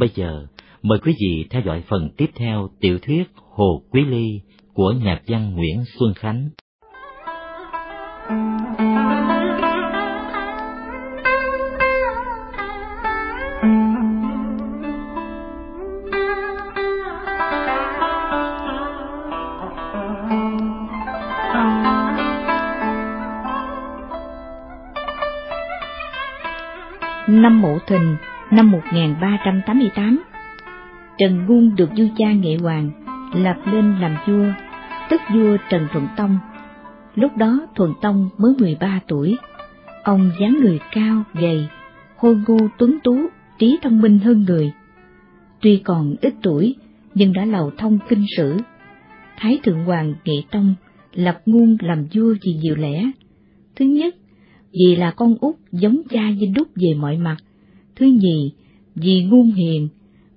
Bây giờ, mời quý vị theo dõi phần tiếp theo tiểu thuyết Hồ Quý Ly của nhạc văn Nguyễn Xuân Khánh. Năm Mậu Thìn năm 1388, Trần Ngung được vua cha Nghệ Hoàng lập lên làm vua, tức vua Trần Thuận Tông. Lúc đó Thuận Tông mới 13 tuổi, ông dáng người cao, gầy, hôi ngô tuấn tú, trí thông minh hơn người. Tuy còn ít tuổi, nhưng đã lầu thông kinh sử. Thái Thượng Hoàng Nghệ Tông lập Ngung làm vua vì nhiều lẽ. Thứ nhất, vì là con út giống cha dinh Đúc về mọi mặt. Thứ nhì, vì ngôn hiền,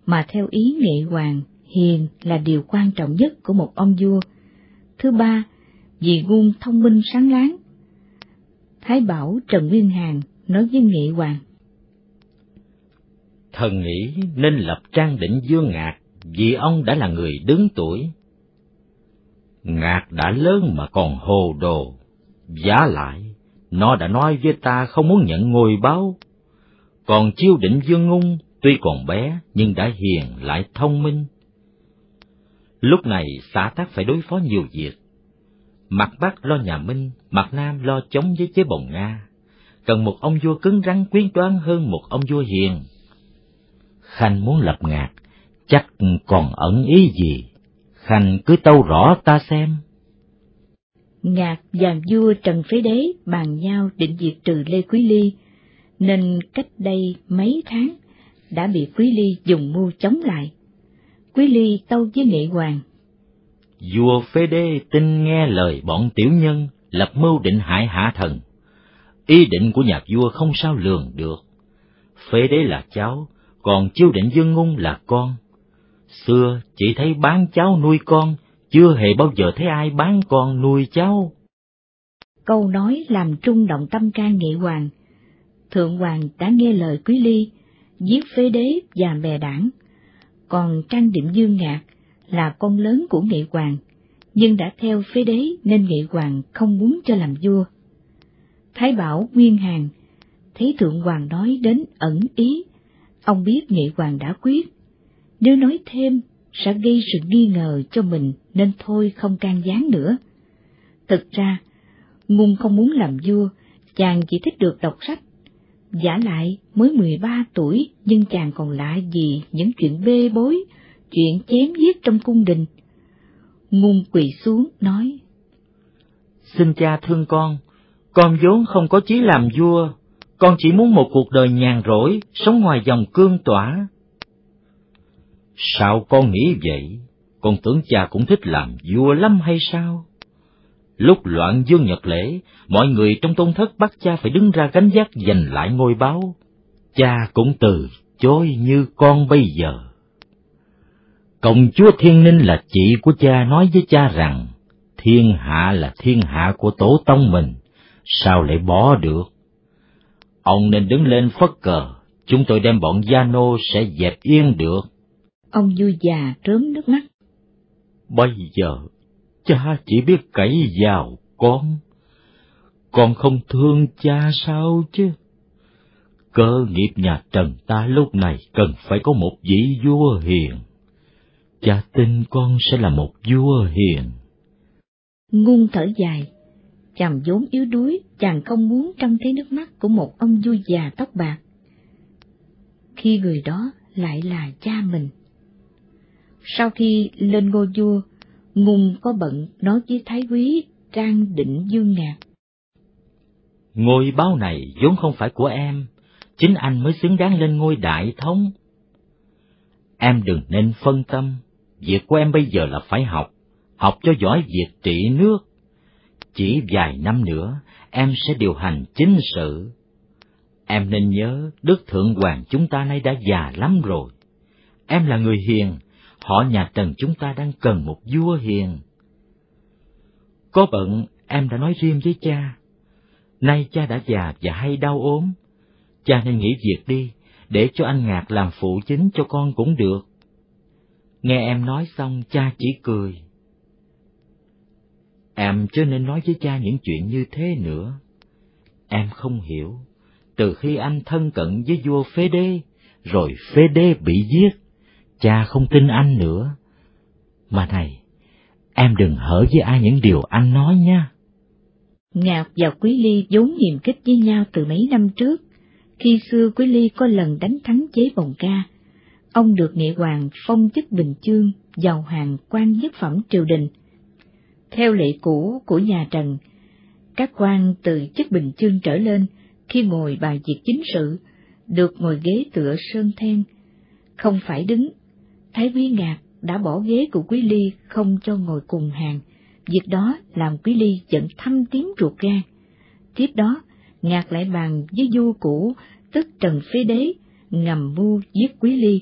mà theo ý nghệ hoàng, hiền là điều quan trọng nhất của một ông vua. Thứ ba, vì ngôn thông minh sáng láng. Thái Bảo Trần Nguyên Hàn nói với nghệ hoàng. Thần nghĩ nên lập trang định Dương Ngạc vì ông đã là người đứng tuổi. Ngạc đã lớn mà còn hồ đồ, giá lại nó đã nói với ta không muốn nhận ngôi báo. Còn chiêu định dương ngung tuy còn bé nhưng đã hiền lại thông minh. Lúc này xã tác phải đối phó nhiều việc. Mặt Bắc lo nhà Minh, mặt Nam lo chống với chế bồng Nga. Cần một ông vua cứng rắn quyến đoán hơn một ông vua hiền. Khanh muốn lập ngạc, chắc còn ẩn ý gì. Khanh cứ tâu rõ ta xem. Ngạc và vua Trần Phế Đế bàn nhau định diệt trừ Lê Quý Ly, nên cách đây mấy tháng đã bị Quý Ly dùng mưu chống lại. Quý Ly tâu với Nghệ Hoàng. Vua Phế Đế tin nghe lời bọn tiểu nhân lập mưu định hại hạ thần. Ý định của nhà vua không sao lường được. Phế Đế là cháu, còn chiêu định Dương Ngung là con. Xưa chỉ thấy bán cháu nuôi con, chưa hề bao giờ thấy ai bán con nuôi cháu. Câu nói làm trung động tâm can nghệ hoàng. Thượng hoàng đã nghe lời quý ly, giết phế đế và bè đảng. Còn Trang Điểm Dương Ngạc là con lớn của nghệ hoàng, nhưng đã theo phế đế nên nghệ hoàng không muốn cho làm vua. Thái Bảo Nguyên Hàng thấy Thượng Hoàng nói đến ẩn ý, ông biết nghệ hoàng đã quyết. Nếu nói thêm sẽ gây sự nghi ngờ cho mình nên thôi không can gián nữa. Thực ra, Ngung không muốn làm vua, chàng chỉ thích được đọc sách. Giả lại mới 13 tuổi nhưng chàng còn lạ gì những chuyện bê bối, chuyện chém giết trong cung đình. Ngung quỳ xuống nói. Xin cha thương con, con vốn không có chí làm vua, con chỉ muốn một cuộc đời nhàn rỗi, sống ngoài dòng cương tỏa. Sao con nghĩ vậy? Con tưởng cha cũng thích làm vua lắm hay sao? Lúc loạn dương nhật lễ, mọi người trong tôn thất bắt cha phải đứng ra gánh vác giành lại ngôi báo. Cha cũng từ chối như con bây giờ. Công chúa Thiên Ninh là chị của cha nói với cha rằng, thiên hạ là thiên hạ của tổ tông mình, sao lại bỏ được? Ông nên đứng lên phất cờ, chúng tôi đem bọn gia nô sẽ dẹp yên được. Ông vui già trớm nước mắt. Bây giờ, cha chỉ biết cậy vào con. Con không thương cha sao chứ? Cơ nghiệp nhà Trần ta lúc này cần phải có một vị vua hiền. Cha tin con sẽ là một vua hiền. Ngung thở dài, chàng vốn yếu đuối, chàng không muốn trông thấy nước mắt của một ông vua già tóc bạc. Khi người đó lại là cha mình. Sau khi lên ngôi vua, Ngung có bận nói với Thái Quý Trang Định Dương Ngạc. Ngôi báo này vốn không phải của em, chính anh mới xứng đáng lên ngôi đại thống. Em đừng nên phân tâm, việc của em bây giờ là phải học, học cho giỏi việc trị nước. Chỉ vài năm nữa, em sẽ điều hành chính sự. Em nên nhớ, Đức Thượng Hoàng chúng ta nay đã già lắm rồi. Em là người hiền, họ nhà Trần chúng ta đang cần một vua hiền. Có bận, em đã nói riêng với cha. Nay cha đã già và hay đau ốm. Cha nên nghỉ việc đi, để cho anh Ngạc làm phụ chính cho con cũng được. Nghe em nói xong cha chỉ cười. Em chưa nên nói với cha những chuyện như thế nữa. Em không hiểu, từ khi anh thân cận với vua Phế Đê, rồi Phế Đê bị giết, cha không tin anh nữa. Mà này, em đừng hở với ai những điều anh nói nha. Ngạc và Quý Ly vốn hiềm kích với nhau từ mấy năm trước, khi xưa Quý Ly có lần đánh thắng chế bồng ca. Ông được nghệ hoàng phong chức bình chương, giàu hàng quan nhất phẩm triều đình. Theo lệ cũ của nhà Trần, các quan từ chức bình chương trở lên khi ngồi bài việc chính sự, được ngồi ghế tựa sơn then, không phải đứng. Thái quý ngạc đã bỏ ghế của Quý Ly không cho ngồi cùng hàng, việc đó làm Quý Ly giận thâm tiếng ruột gan. Tiếp đó, ngạc lại bàn với du cũ, tức Trần Phế Đế, ngầm mưu giết Quý Ly.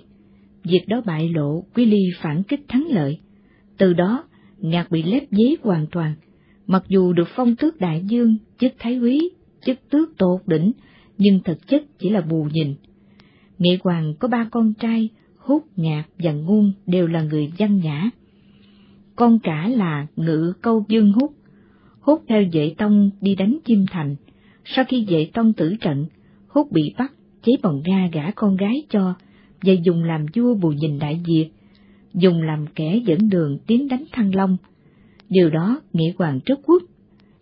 Việc đó bại lộ, Quý Ly phản kích thắng lợi. Từ đó, ngạc bị lép dế hoàn toàn, mặc dù được phong tước đại dương, chức thái quý chức tước tột đỉnh, nhưng thực chất chỉ là bù nhìn. Nghệ Hoàng có ba con trai, Hút, Ngạc và Ngôn đều là người văn nhã. Con cả là Ngự Câu Dương Hút. Hút theo Vệ Tông đi đánh Chim Thành. Sau khi Vệ Tông tử trận, Hút bị bắt, chế bồng ra gả con gái cho, và dùng làm vua bù nhìn đại diệt, dùng làm kẻ dẫn đường tiến đánh Thăng Long. Điều đó Nghĩa Hoàng rất quốc,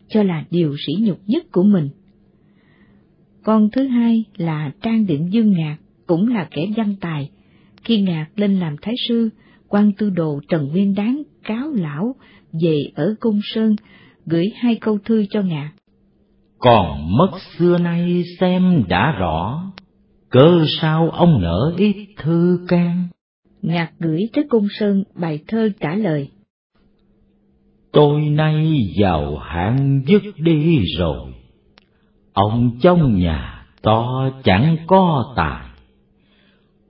cho là điều sỉ nhục nhất của mình. Con thứ hai là Trang điện Dương Ngạc, cũng là kẻ văn tài. Khi Ngạc lên làm thái sư, quan tư đồ Trần Nguyên Đáng cáo lão về ở Cung Sơn, gửi hai câu thư cho Ngạc. Còn mất xưa nay xem đã rõ, cơ sao ông nỡ ít thư can. Ngạc gửi tới Cung Sơn bài thơ trả lời. Tôi nay giàu hạn dứt đi rồi, ông trong nhà to chẳng có tài,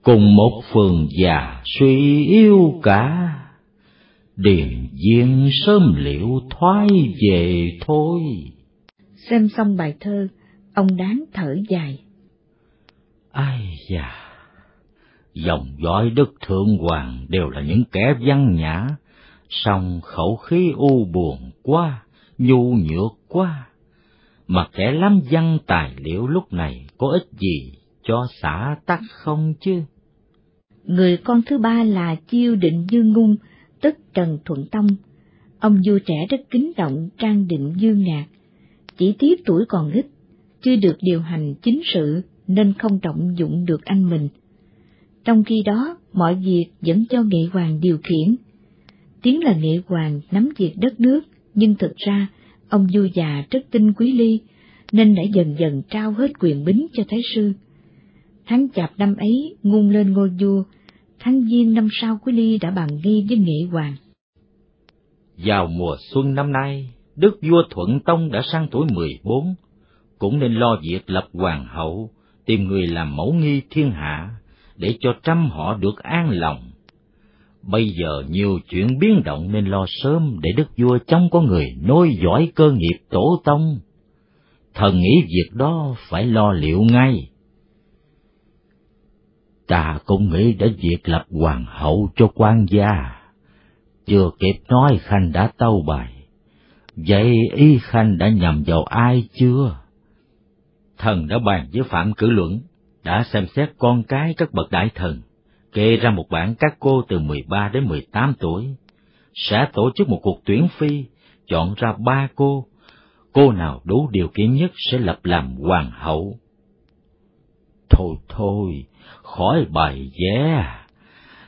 cùng một phường già suy yếu cả, điền viên sớm liệu thoái về thôi. Xem xong bài thơ, ông đáng thở dài. Ai da, dòng dõi đức thượng hoàng đều là những kẻ văn nhã, song khẩu khí u buồn quá, nhu nhược quá, mà kẻ lắm văn tài liệu lúc này có ích gì cho xã tắc không chứ? Người con thứ ba là Chiêu Định Dương Ngung, tức Trần Thuận Tông. Ông vua trẻ rất kính trọng Trang Định Dương Ngạc, chỉ tiếc tuổi còn ít, chưa được điều hành chính sự nên không trọng dụng được anh mình. Trong khi đó, mọi việc vẫn cho nghệ hoàng điều khiển. Tiếng là nghệ hoàng nắm việc đất nước, nhưng thực ra ông vua già rất tin quý ly, nên đã dần dần trao hết quyền bính cho thái sư. Tháng chạp năm ấy, ngung lên ngôi vua, tháng giêng năm sau quý ly đã bàn nghi với nghệ hoàng. Vào mùa xuân năm nay, đức vua Thuận Tông đã sang tuổi mười bốn, cũng nên lo việc lập hoàng hậu, tìm người làm mẫu nghi thiên hạ, để cho trăm họ được an lòng. Bây giờ nhiều chuyện biến động nên lo sớm để đức vua trong có người nối dõi cơ nghiệp tổ tông. Thần nghĩ việc đó phải lo liệu ngay. Ta cũng nghĩ đến việc lập hoàng hậu cho quan gia. Chưa kịp nói Khanh đã tâu bài. Vậy ý Khanh đã nhầm vào ai chưa? Thần đã bàn với Phạm Cử Luận, đã xem xét con cái các bậc đại thần, kê ra một bảng các cô từ 13 đến 18 tuổi, sẽ tổ chức một cuộc tuyển phi, chọn ra ba cô, cô nào đủ điều kiện nhất sẽ lập làm hoàng hậu. Thôi thôi, khỏi bài vẽ,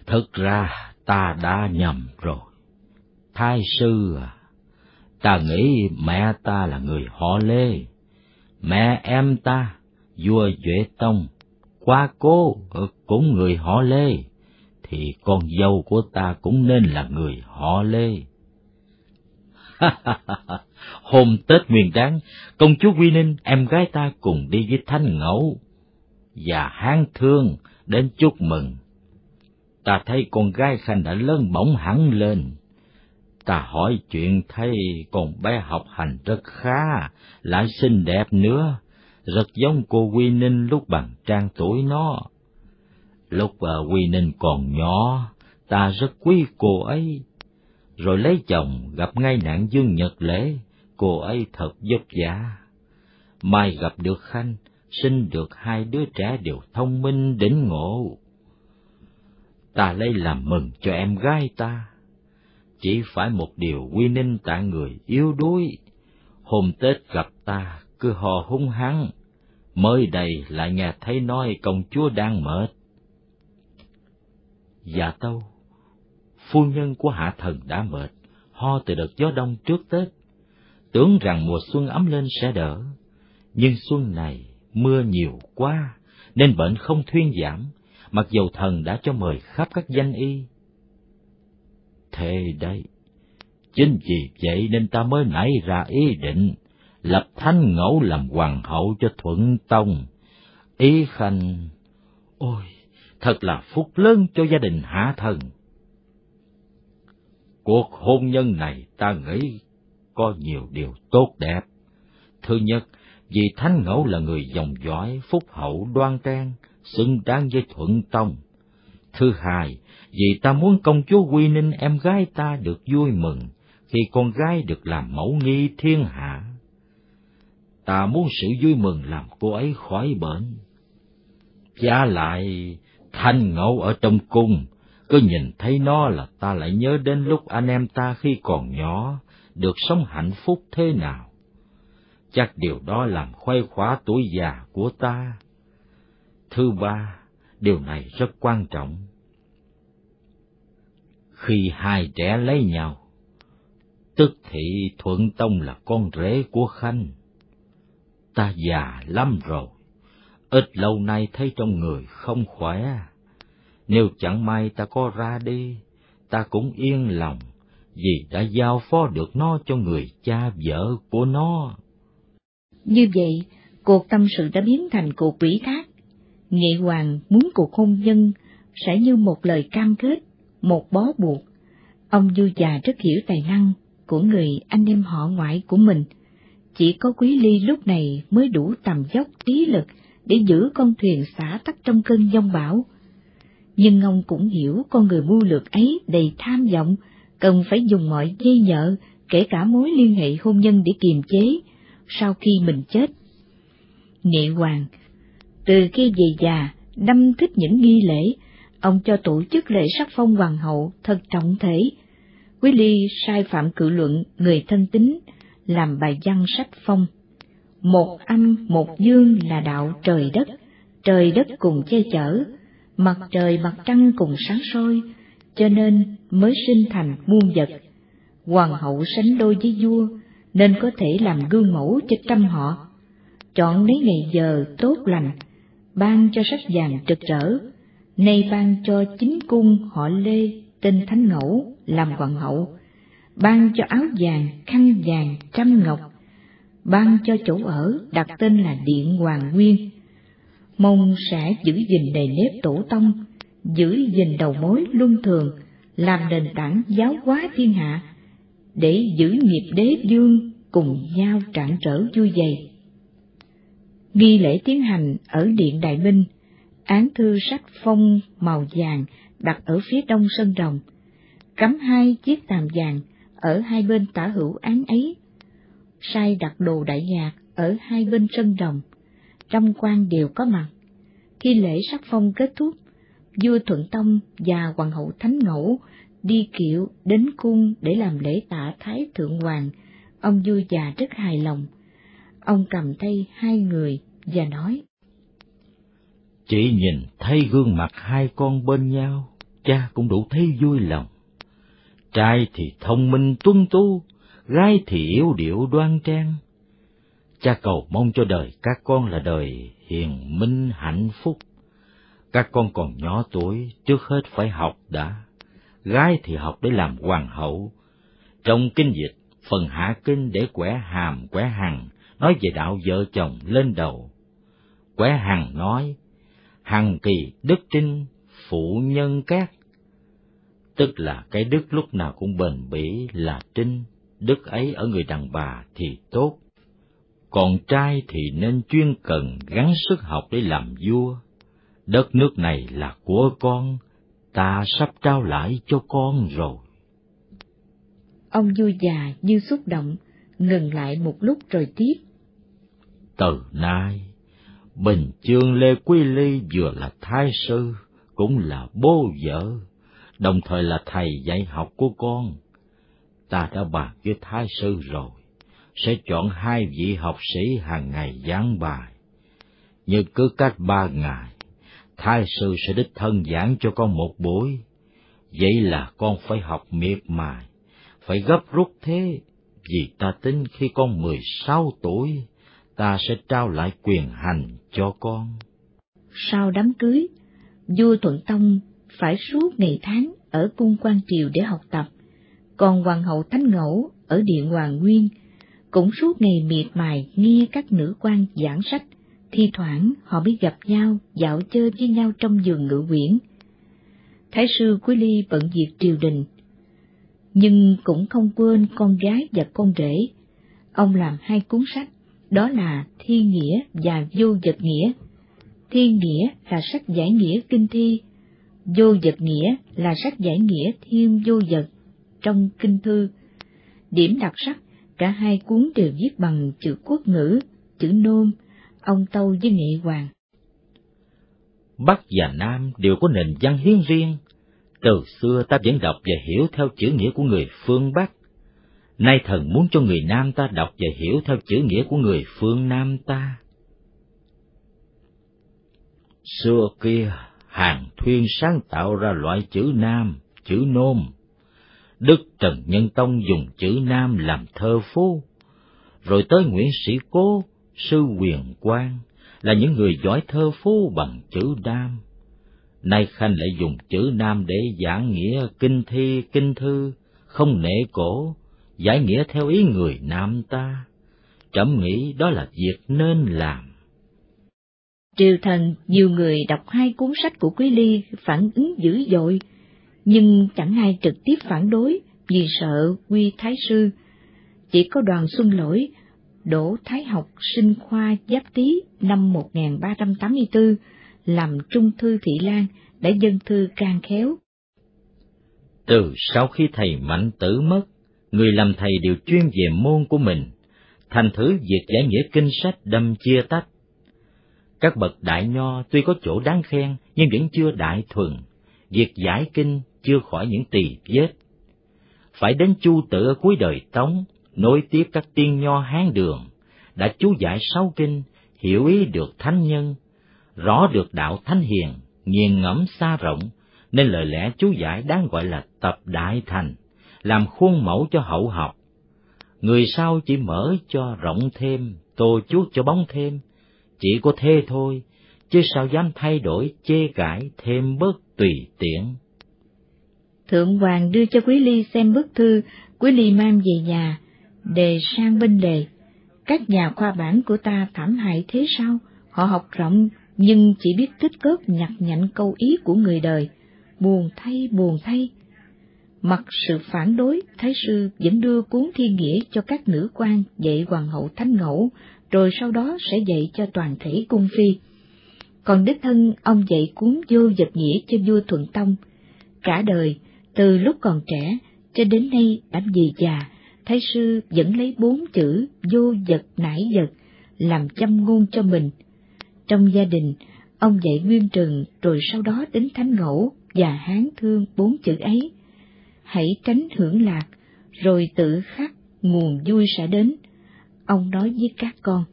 thực ra ta đã nhầm rồi. Thái sư à, ta nghĩ mẹ ta là người họ Lê, mẹ em ta, vua Duệ Tông, qua cô cũng người họ Lê, thì con dâu của ta cũng nên là người họ Lê. Hôm Tết Nguyên Đán, công chúa Quy Ninh, em gái ta cùng đi với Thanh Ngẫu và Hán Thương đến chúc mừng. Ta thấy con gái Khanh đã lớn bổng hẳn lên. Ta hỏi chuyện thấy con bé học hành rất khá, lại xinh đẹp nữa, rất giống cô Quy Ninh lúc bằng trang tuổi nó. Lúc uh, Quy Ninh còn nhỏ, ta rất quý cô ấy. Rồi lấy chồng gặp ngay nạn dương nhật lễ, cô ấy thật vất vả. Mai gặp được Khanh, sinh được hai đứa trẻ đều thông minh đến ngộ. Ta lấy làm mừng cho em gái ta. Chỉ phải một điều quy ninh tại người yếu đuối. Hôm Tết gặp ta cứ hò hung hăng, mới đây lại nghe thấy nói công chúa đang mệt. Dạ tâu, phu nhân của hạ thần đã mệt, ho từ đợt gió đông trước Tết, tưởng rằng mùa xuân ấm lên sẽ đỡ, nhưng xuân này mưa nhiều quá, nên bệnh không thuyên giảm, mặc dầu thần đã cho mời khắp các danh y. Thế đây, chính vì vậy nên ta mới nảy ra ý định lập thanh ngẫu làm hoàng hậu cho thuận tông. Ý khanh, ôi, thật là phúc lớn cho gia đình hạ thần. Cuộc hôn nhân này ta nghĩ có nhiều điều tốt đẹp. Thứ nhất, vì Thánh Ngẫu là người dòng dõi, phúc hậu đoan trang, xứng đáng với thuận tông. Thứ hai, vì ta muốn công chúa Quy Ninh em gái ta được vui mừng khi con gái được làm mẫu nghi thiên hạ. Ta muốn sự vui mừng làm cô ấy khỏi bệnh. Giá lại, thanh ngẫu ở trong cung, cứ nhìn thấy nó là ta lại nhớ đến lúc anh em ta khi còn nhỏ, được sống hạnh phúc thế nào chắc điều đó làm khoái khóa tuổi già của ta. Thứ ba, điều này rất quan trọng. Khi hai trẻ lấy nhau, tức thị Thuận Tông là con rể của Khanh. Ta già lắm rồi, ít lâu nay thấy trong người không khỏe. Nếu chẳng may ta có ra đi, ta cũng yên lòng, vì đã giao phó được nó cho người cha vợ của nó. Như vậy, cuộc tâm sự đã biến thành cuộc quỷ thác. nghệ hoàng muốn cuộc hôn nhân sẽ như một lời cam kết, một bó buộc. Ông dư già rất hiểu tài năng của người anh em họ ngoại của mình. Chỉ có quý ly lúc này mới đủ tầm dốc trí lực để giữ con thuyền xả tắt trong cơn giông bão. Nhưng ông cũng hiểu con người mưu lược ấy đầy tham vọng, cần phải dùng mọi dây nhợ, kể cả mối liên hệ hôn nhân để kiềm chế, sau khi mình chết. Nghệ hoàng, từ khi về già, đâm thích những nghi lễ, ông cho tổ chức lễ sắc phong hoàng hậu thật trọng thể. Quý ly sai phạm cự luận người thân tín, làm bài văn sách phong. Một âm một dương là đạo trời đất, trời đất cùng che chở, mặt trời mặt trăng cùng sáng soi, cho nên mới sinh thành muôn vật. Hoàng hậu sánh đôi với vua, nên có thể làm gương mẫu cho trăm họ. Chọn lấy ngày giờ tốt lành, ban cho sách vàng trực rỡ, nay ban cho chính cung họ Lê tên Thánh Ngẫu làm hoàng hậu, ban cho áo vàng, khăn vàng, trăm ngọc, ban cho chỗ ở đặt tên là Điện Hoàng Nguyên. Mong sẽ giữ gìn nề nếp tổ tông, giữ gìn đầu mối luân thường, làm nền tảng giáo hóa thiên hạ, để giữ nghiệp đế dương cùng nhau trạng trở vui dày. Nghi lễ tiến hành ở Điện Đại Minh, án thư sách phong màu vàng đặt ở phía đông sân rồng, cắm hai chiếc tàm vàng ở hai bên tả hữu án ấy, sai đặt đồ đại nhạc ở hai bên sân rồng, trong quan đều có mặt. Khi lễ sắc phong kết thúc, vua Thuận Tông và hoàng hậu Thánh Ngẫu đi kiệu đến cung để làm lễ tạ Thái Thượng Hoàng, ông vui già rất hài lòng. Ông cầm tay hai người và nói. Chỉ nhìn thấy gương mặt hai con bên nhau, cha cũng đủ thấy vui lòng. Trai thì thông minh tuân tu, gái thì yếu điệu đoan trang. Cha cầu mong cho đời các con là đời hiền minh hạnh phúc. Các con còn nhỏ tuổi, trước hết phải học đã gái thì học để làm hoàng hậu. Trong kinh dịch, phần hạ kinh để quẻ hàm quẻ hằng, nói về đạo vợ chồng lên đầu. Quẻ hằng nói, hằng kỳ đức trinh, phụ nhân các Tức là cái đức lúc nào cũng bền bỉ là trinh, đức ấy ở người đàn bà thì tốt. Còn trai thì nên chuyên cần gắng sức học để làm vua. Đất nước này là của con, ta sắp trao lại cho con rồi. Ông vui già như xúc động, ngừng lại một lúc rồi tiếp. Từ nay, Bình Chương Lê Quý Ly vừa là thái sư, cũng là bố vợ, đồng thời là thầy dạy học của con. Ta đã bàn với thái sư rồi, sẽ chọn hai vị học sĩ hàng ngày giảng bài. Nhưng cứ cách ba ngày, thái sư sẽ đích thân giảng cho con một buổi. Vậy là con phải học miệt mài, phải gấp rút thế, vì ta tính khi con mười sáu tuổi, ta sẽ trao lại quyền hành cho con. Sau đám cưới, vua Thuận Tông phải suốt ngày tháng ở cung quan triều để học tập, còn hoàng hậu Thánh Ngẫu ở điện Hoàng Nguyên cũng suốt ngày miệt mài nghe các nữ quan giảng sách, thi thoảng họ mới gặp nhau dạo chơi với nhau trong giường ngự quyển. Thái sư Quý Ly bận việc triều đình, nhưng cũng không quên con gái và con rể. Ông làm hai cuốn sách, đó là thi Nghĩa và Vô Vật Nghĩa. thi Nghĩa là sách giải nghĩa kinh thi, Vô Vật Nghĩa là sách giải nghĩa thiên vô vật trong kinh thư. Điểm đặc sắc, cả hai cuốn đều viết bằng chữ quốc ngữ, chữ nôm, ông Tâu với Nghệ Hoàng. Bắc và Nam đều có nền văn hiến riêng, từ xưa ta vẫn đọc và hiểu theo chữ nghĩa của người phương Bắc. Nay thần muốn cho người Nam ta đọc và hiểu theo chữ nghĩa của người phương Nam ta. Xưa kia, Hàng Thuyên sáng tạo ra loại chữ Nam, chữ Nôm. Đức Trần Nhân Tông dùng chữ Nam làm thơ phú. Rồi tới Nguyễn Sĩ Cố, Sư Quyền Quang là những người giỏi thơ phú bằng chữ Nam. Nay khanh lại dùng chữ nam để giảng nghĩa kinh thi, kinh thư, không nể cổ, giải nghĩa theo ý người nam ta. Trẫm nghĩ đó là việc nên làm. Triều thần, nhiều người đọc hai cuốn sách của quý ly phản ứng dữ dội, nhưng chẳng ai trực tiếp phản đối vì sợ quy thái sư. Chỉ có đoàn xuân lỗi đỗ thái học sinh khoa giáp tý năm 1384 làm trung thư thị lan đã dân thư can khéo. Từ sau khi thầy Mạnh Tử mất, người làm thầy đều chuyên về môn của mình, thành thử việc giải nghĩa kinh sách đâm chia tách. Các bậc đại nho tuy có chỗ đáng khen nhưng vẫn chưa đại thuần, việc giải kinh chưa khỏi những tỳ vết. Phải đến chu Tử ở cuối đời Tống, nối tiếp các tiên nho hán đường, đã chú giải sáu kinh, hiểu ý được thánh nhân, rõ được đạo thánh hiền, nghiền ngẫm xa rộng, nên lời lẽ chú giải đáng gọi là tập đại thành, làm khuôn mẫu cho hậu học. Người sau chỉ mở cho rộng thêm, tô chuốt cho bóng thêm, chỉ có thế thôi, chứ sao dám thay đổi chê cãi thêm bớt tùy tiện. Thượng hoàng đưa cho Quý Ly xem bức thư, Quý Ly mang về nhà, đề sang bên lề. Các nhà khoa bản của ta thảm hại thế sao? Họ học rộng nhưng chỉ biết tích cớp nhặt nhạnh câu ý của người đời, buồn thay buồn thay. Mặc sự phản đối, Thái sư vẫn đưa cuốn thi nghĩa cho các nữ quan dạy hoàng hậu thánh ngẫu, rồi sau đó sẽ dạy cho toàn thể cung phi. Còn đích thân ông dạy cuốn vô vật nghĩa cho vua Thuận Tông. Cả đời, từ lúc còn trẻ cho đến nay đã gì già, Thái sư vẫn lấy bốn chữ vô vật nải vật làm châm ngôn cho mình, trong gia đình, ông dạy Nguyên Trừng rồi sau đó đến Thánh Ngẫu và Hán Thương bốn chữ ấy. Hãy tránh hưởng lạc, rồi tự khắc nguồn vui sẽ đến. Ông nói với các con.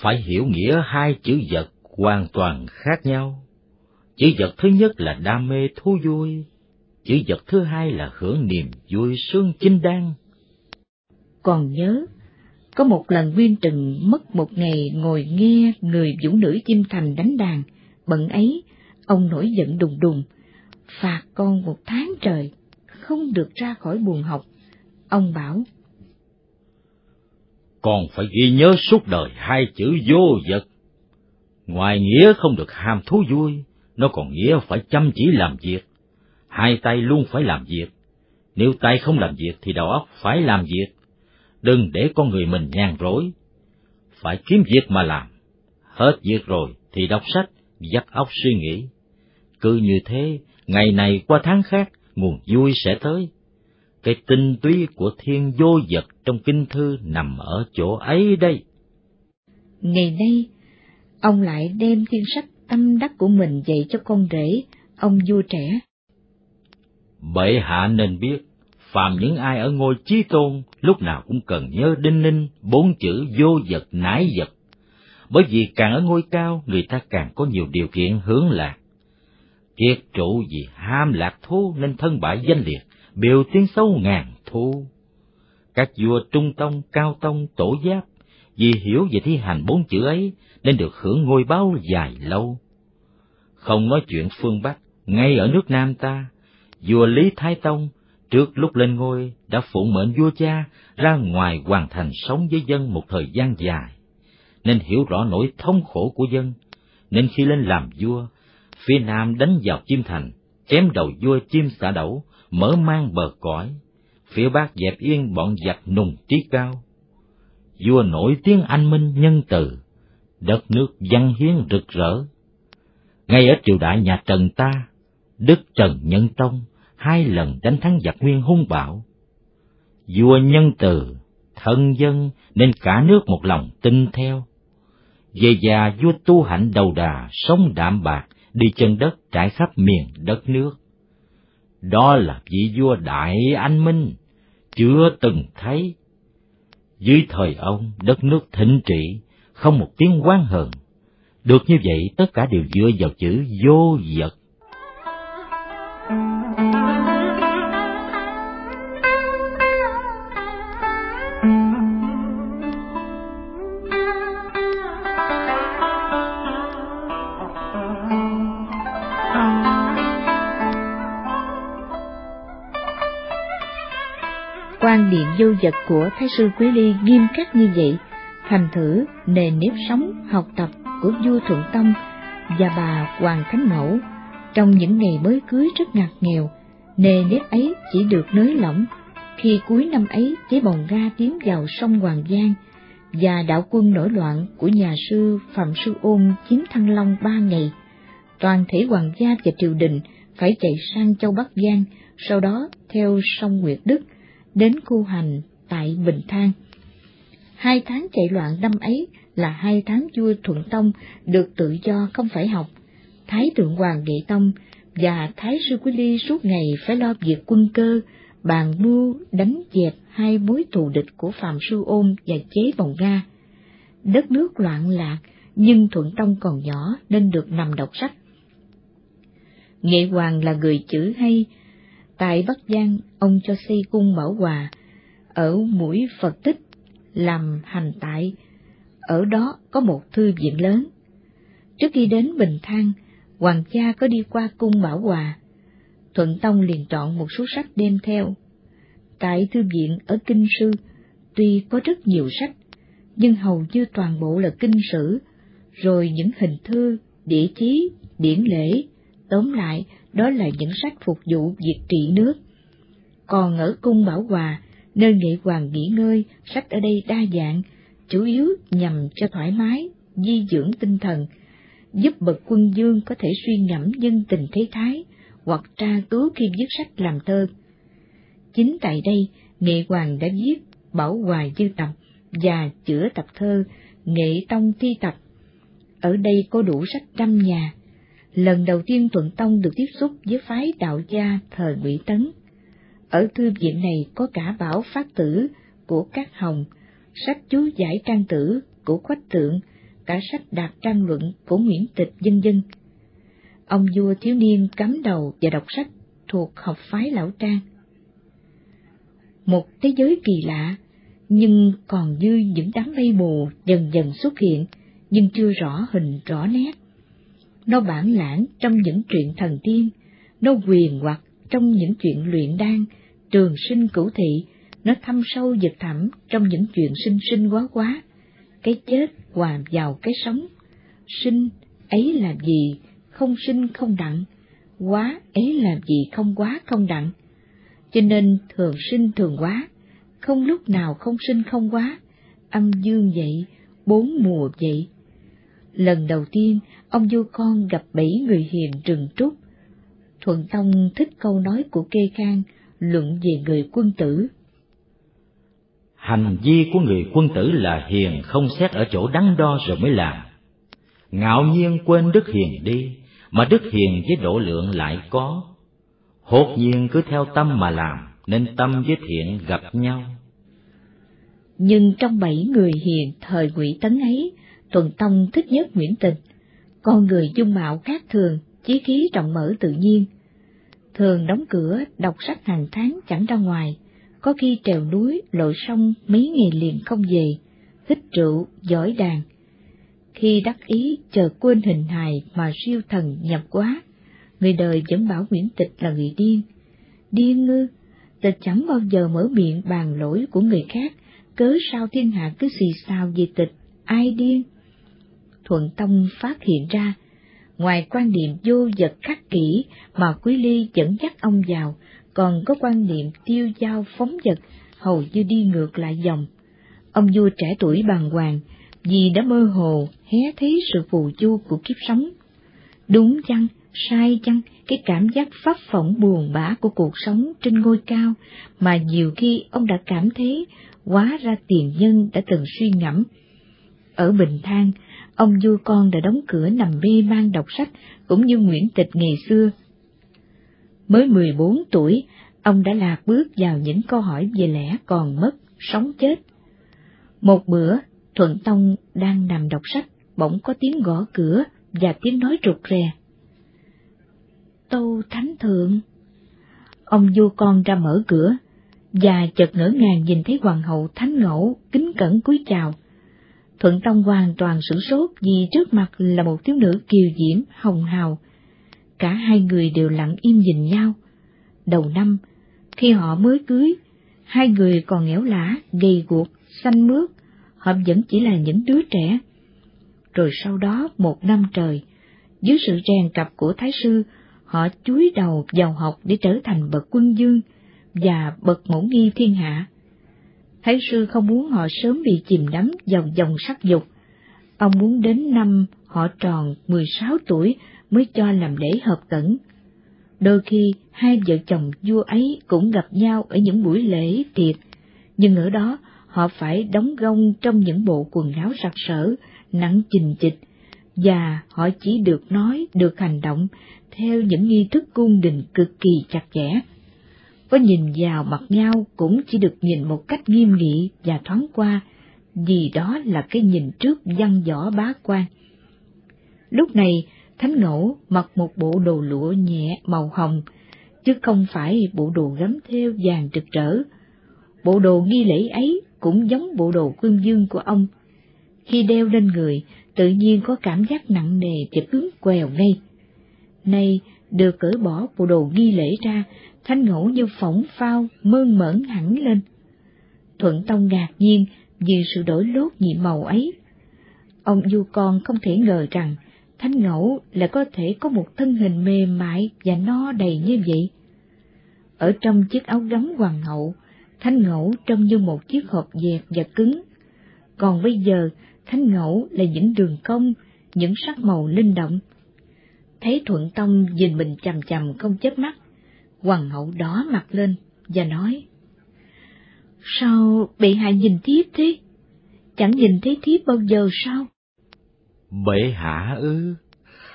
Phải hiểu nghĩa hai chữ vật hoàn toàn khác nhau. Chữ vật thứ nhất là đam mê thú vui, chữ vật thứ hai là hưởng niềm vui sướng chính đáng. Còn nhớ, có một lần Nguyên Trừng mất một ngày ngồi nghe người vũ nữ chim thành đánh đàn, bận ấy, ông nổi giận đùng đùng, phạt con một tháng trời, không được ra khỏi buồn học. Ông bảo, Con phải ghi nhớ suốt đời hai chữ vô vật. Ngoài nghĩa không được ham thú vui, nó còn nghĩa phải chăm chỉ làm việc. Hai tay luôn phải làm việc. Nếu tay không làm việc thì đầu óc phải làm việc đừng để con người mình nhàn rỗi. Phải kiếm việc mà làm, hết việc rồi thì đọc sách, dắt óc suy nghĩ. Cứ như thế, ngày này qua tháng khác, nguồn vui sẽ tới. Cái tinh túy của thiên vô vật trong kinh thư nằm ở chỗ ấy đây. Ngày nay, ông lại đem thiên sách tâm đắc của mình dạy cho con rể, ông vua trẻ. Bệ hạ nên biết, phàm những ai ở ngôi chí tôn lúc nào cũng cần nhớ đinh ninh bốn chữ vô vật nãi vật. Bởi vì càng ở ngôi cao, người ta càng có nhiều điều kiện hướng lạc. Kiệt trụ vì ham lạc thú nên thân bại danh liệt, biểu tiếng xấu ngàn thu. Các vua trung tông, cao tông, tổ giáp, vì hiểu về thi hành bốn chữ ấy nên được hưởng ngôi báo dài lâu. Không nói chuyện phương Bắc, ngay ở nước Nam ta, vua Lý Thái Tông trước lúc lên ngôi đã phụ mệnh vua cha ra ngoài hoàn thành sống với dân một thời gian dài, nên hiểu rõ nỗi thống khổ của dân, nên khi lên làm vua, phía Nam đánh vào Chim Thành, chém đầu vua chim xả đẩu, mở mang bờ cõi, phía Bắc dẹp yên bọn giặc nùng trí cao. Vua nổi tiếng anh minh nhân từ, đất nước văn hiến rực rỡ. Ngay ở triều đại nhà Trần ta, Đức Trần Nhân Tông hai lần đánh thắng giặc nguyên hung bạo. Vua nhân từ, thân dân nên cả nước một lòng tin theo. Về già vua tu hạnh đầu đà, sống đạm bạc, đi chân đất trải khắp miền đất nước. Đó là vị vua đại anh minh, chưa từng thấy. Dưới thời ông, đất nước thịnh trị, không một tiếng quan hờn. Được như vậy, tất cả đều dựa vào chữ vô vật. Vô vật của Thái sư Quý Ly nghiêm khắc như vậy, thành thử nề nếp sống học tập của vua Thuận Tông và bà Hoàng Khánh Mẫu trong những ngày mới cưới rất ngặt nghèo, nề nếp ấy chỉ được nới lỏng khi cuối năm ấy chế bồng ga tiến vào sông Hoàng Giang và đạo quân nổi loạn của nhà sư Phạm Sư Ôn chiếm Thăng Long ba ngày. Toàn thể hoàng gia và triều đình phải chạy sang châu Bắc Giang, sau đó theo sông Nguyệt Đức đến khu hành tại Bình Thang. Hai tháng chạy loạn năm ấy là hai tháng vua Thuận Tông được tự do không phải học. Thái Thượng Hoàng Đệ Tông và Thái Sư Quý Ly suốt ngày phải lo việc quân cơ, bàn mưu đánh dẹp hai mối thù địch của Phạm Sư Ôn và chế bồng Nga. Đất nước loạn lạc, nhưng Thuận Tông còn nhỏ nên được nằm đọc sách. Nghệ Hoàng là người chữ hay, Tại Bắc Giang, ông cho xây cung Bảo Hòa, ở mũi Phật tích, làm hành tại, ở đó có một thư viện lớn. Trước khi đến Bình Thang, hoàng gia có đi qua cung Bảo Hòa, Thuận Tông liền chọn một số sách đem theo. Tại thư viện ở Kinh Sư, tuy có rất nhiều sách, nhưng hầu như toàn bộ là kinh sử, rồi những hình thư, địa chí, điển lễ, tóm lại đó là những sách phục vụ việc trị nước. Còn ở cung Bảo Hòa, nơi nghệ hoàng nghỉ ngơi, sách ở đây đa dạng, chủ yếu nhằm cho thoải mái, di dưỡng tinh thần, giúp bậc quân dương có thể suy ngẫm nhân tình thế thái, hoặc tra cứu khi viết sách làm thơ. Chính tại đây, nghệ hoàng đã viết Bảo Hòa Dư Tập và chữa tập thơ Nghệ Tông Thi Tập. Ở đây có đủ sách trăm nhà, lần đầu tiên Thuận Tông được tiếp xúc với phái đạo gia thời Ngụy Tấn. Ở thư viện này có cả bảo phát tử của các hồng, sách chú giải trang tử của Quách Tượng, cả sách đạt trang luận của Nguyễn Tịch dân dân. Ông vua thiếu niên cắm đầu và đọc sách thuộc học phái lão trang. Một thế giới kỳ lạ, nhưng còn như những đám mây mù dần dần xuất hiện, nhưng chưa rõ hình rõ nét nó bản lãng trong những chuyện thần tiên, nó quyền hoặc trong những chuyện luyện đan, trường sinh cửu thị, nó thâm sâu vực thẳm trong những chuyện sinh sinh quá quá, cái chết hòa vào cái sống. Sinh ấy là gì, không sinh không đặng, quá ấy là gì không quá không đặng. Cho nên thường sinh thường quá, không lúc nào không sinh không quá, âm dương vậy, bốn mùa vậy. Lần đầu tiên, ông vua con gặp bảy người hiền rừng trúc. Thuận Tông thích câu nói của Kê Khang luận về người quân tử. Hành vi của người quân tử là hiền không xét ở chỗ đắn đo rồi mới làm. Ngạo nhiên quên đức hiền đi, mà đức hiền với độ lượng lại có. Hốt nhiên cứ theo tâm mà làm, nên tâm với thiện gặp nhau. Nhưng trong bảy người hiền thời Ngụy Tấn ấy, Tuần Tông thích nhất Nguyễn Tịch, con người dung mạo khác thường, chí khí rộng mở tự nhiên. Thường đóng cửa, đọc sách hàng tháng chẳng ra ngoài, có khi trèo núi, lội sông mấy ngày liền không về, hít rượu, giỏi đàn. Khi đắc ý chờ quên hình hài mà siêu thần nhập quá, người đời vẫn bảo Nguyễn Tịch là người điên. Điên ngư, tịch chẳng bao giờ mở miệng bàn lỗi của người khác, cớ sao thiên hạ cứ xì xào về tịch, ai điên? Thuận Tông phát hiện ra, ngoài quan niệm vô vật khắc kỷ mà Quý Ly dẫn dắt ông vào, còn có quan niệm tiêu dao phóng vật, hầu như đi ngược lại dòng. Ông vua trẻ tuổi bàng hoàng, vì đã mơ hồ hé thấy sự phù du của kiếp sống. Đúng chăng, sai chăng, cái cảm giác pháp phỏng buồn bã của cuộc sống trên ngôi cao mà nhiều khi ông đã cảm thấy quá ra tiền nhân đã từng suy ngẫm. Ở Bình Thang, ông du con đã đóng cửa nằm mê man đọc sách cũng như Nguyễn Tịch ngày xưa. Mới 14 tuổi, ông đã lạc bước vào những câu hỏi về lẽ còn mất, sống chết. Một bữa, Thuận Tông đang nằm đọc sách, bỗng có tiếng gõ cửa và tiếng nói rụt rè. Tâu Thánh Thượng Ông du con ra mở cửa, và chợt ngỡ ngàng nhìn thấy hoàng hậu Thánh Ngẫu kính cẩn cúi chào. Thuận Tông hoàn toàn sửng sốt vì trước mặt là một thiếu nữ kiều diễm, hồng hào. Cả hai người đều lặng im nhìn nhau. Đầu năm, khi họ mới cưới, hai người còn nghẽo lã, gầy guộc, xanh mướt, họ vẫn chỉ là những đứa trẻ. Rồi sau đó một năm trời, dưới sự rèn cặp của Thái Sư, họ chúi đầu vào học để trở thành bậc quân dương và bậc mẫu nghi thiên hạ. Thái sư không muốn họ sớm bị chìm đắm vào dòng sắc dục. Ông muốn đến năm họ tròn 16 tuổi mới cho làm lễ hợp tẩn. Đôi khi hai vợ chồng vua ấy cũng gặp nhau ở những buổi lễ tiệc, nhưng ở đó họ phải đóng gông trong những bộ quần áo sặc sỡ, nặng chình chịch, và họ chỉ được nói, được hành động theo những nghi thức cung đình cực kỳ chặt chẽ. Có nhìn vào mặt nhau cũng chỉ được nhìn một cách nghiêm nghị và thoáng qua, vì đó là cái nhìn trước văn võ bá quan. Lúc này, Thánh Ngẫu mặc một bộ đồ lụa nhẹ màu hồng, chứ không phải bộ đồ gấm theo vàng rực rỡ. Bộ đồ nghi lễ ấy cũng giống bộ đồ quân dương của ông. Khi đeo lên người, tự nhiên có cảm giác nặng nề và cứng quèo ngay. Nay, được cởi bỏ bộ đồ nghi lễ ra, thanh ngẫu như phỏng phao, mơn mởn hẳn lên. Thuận Tông ngạc nhiên vì sự đổi lốt nhị màu ấy. Ông du con không thể ngờ rằng Thánh Ngẫu lại có thể có một thân hình mềm mại và no đầy như vậy. Ở trong chiếc áo gấm hoàng hậu, Thánh Ngẫu trông như một chiếc hộp dẹp và cứng. Còn bây giờ, Thánh Ngẫu là những đường cong, những sắc màu linh động. Thấy Thuận Tông nhìn mình chằm chằm không chớp mắt, Hoàng hậu đỏ mặt lên và nói, Sao bị hạ nhìn thiếp thế? Chẳng nhìn thấy thiếp bao giờ sao? Bệ hạ ư?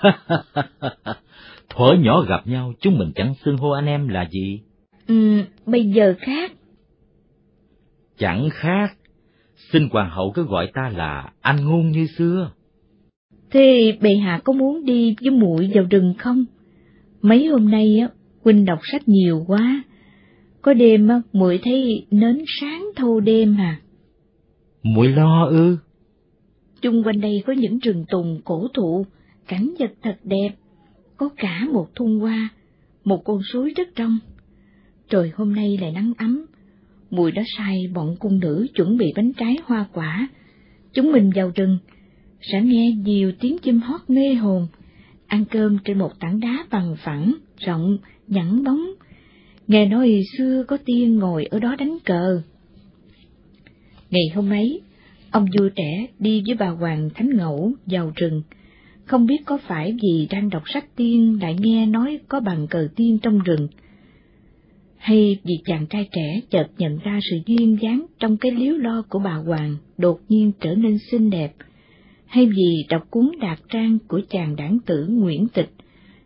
Thuở nhỏ gặp nhau chúng mình chẳng xưng hô anh em là gì? Ừ, bây giờ khác. Chẳng khác. Xin hoàng hậu cứ gọi ta là anh ngôn như xưa. Thế bệ hạ có muốn đi với muội vào rừng không? Mấy hôm nay á, huynh đọc sách nhiều quá. Có đêm á, muội thấy nến sáng thâu đêm à. Muội lo ư? Chung quanh đây có những rừng tùng cổ thụ, cảnh vật thật đẹp, có cả một thung hoa, một con suối rất trong. Trời hôm nay lại nắng ấm, mùi đã sai bọn cung nữ chuẩn bị bánh trái hoa quả. Chúng mình vào rừng, sẽ nghe nhiều tiếng chim hót mê hồn, ăn cơm trên một tảng đá bằng phẳng, rộng, nhẵn bóng. Nghe nói xưa có tiên ngồi ở đó đánh cờ. Ngày hôm ấy, Ông vua trẻ đi với bà Hoàng Thánh Ngẫu vào rừng, không biết có phải vì đang đọc sách tiên lại nghe nói có bàn cờ tiên trong rừng, hay vì chàng trai trẻ chợt nhận ra sự duyên dáng trong cái liếu lo của bà Hoàng đột nhiên trở nên xinh đẹp, hay vì đọc cuốn đạt trang của chàng đảng tử Nguyễn Tịch,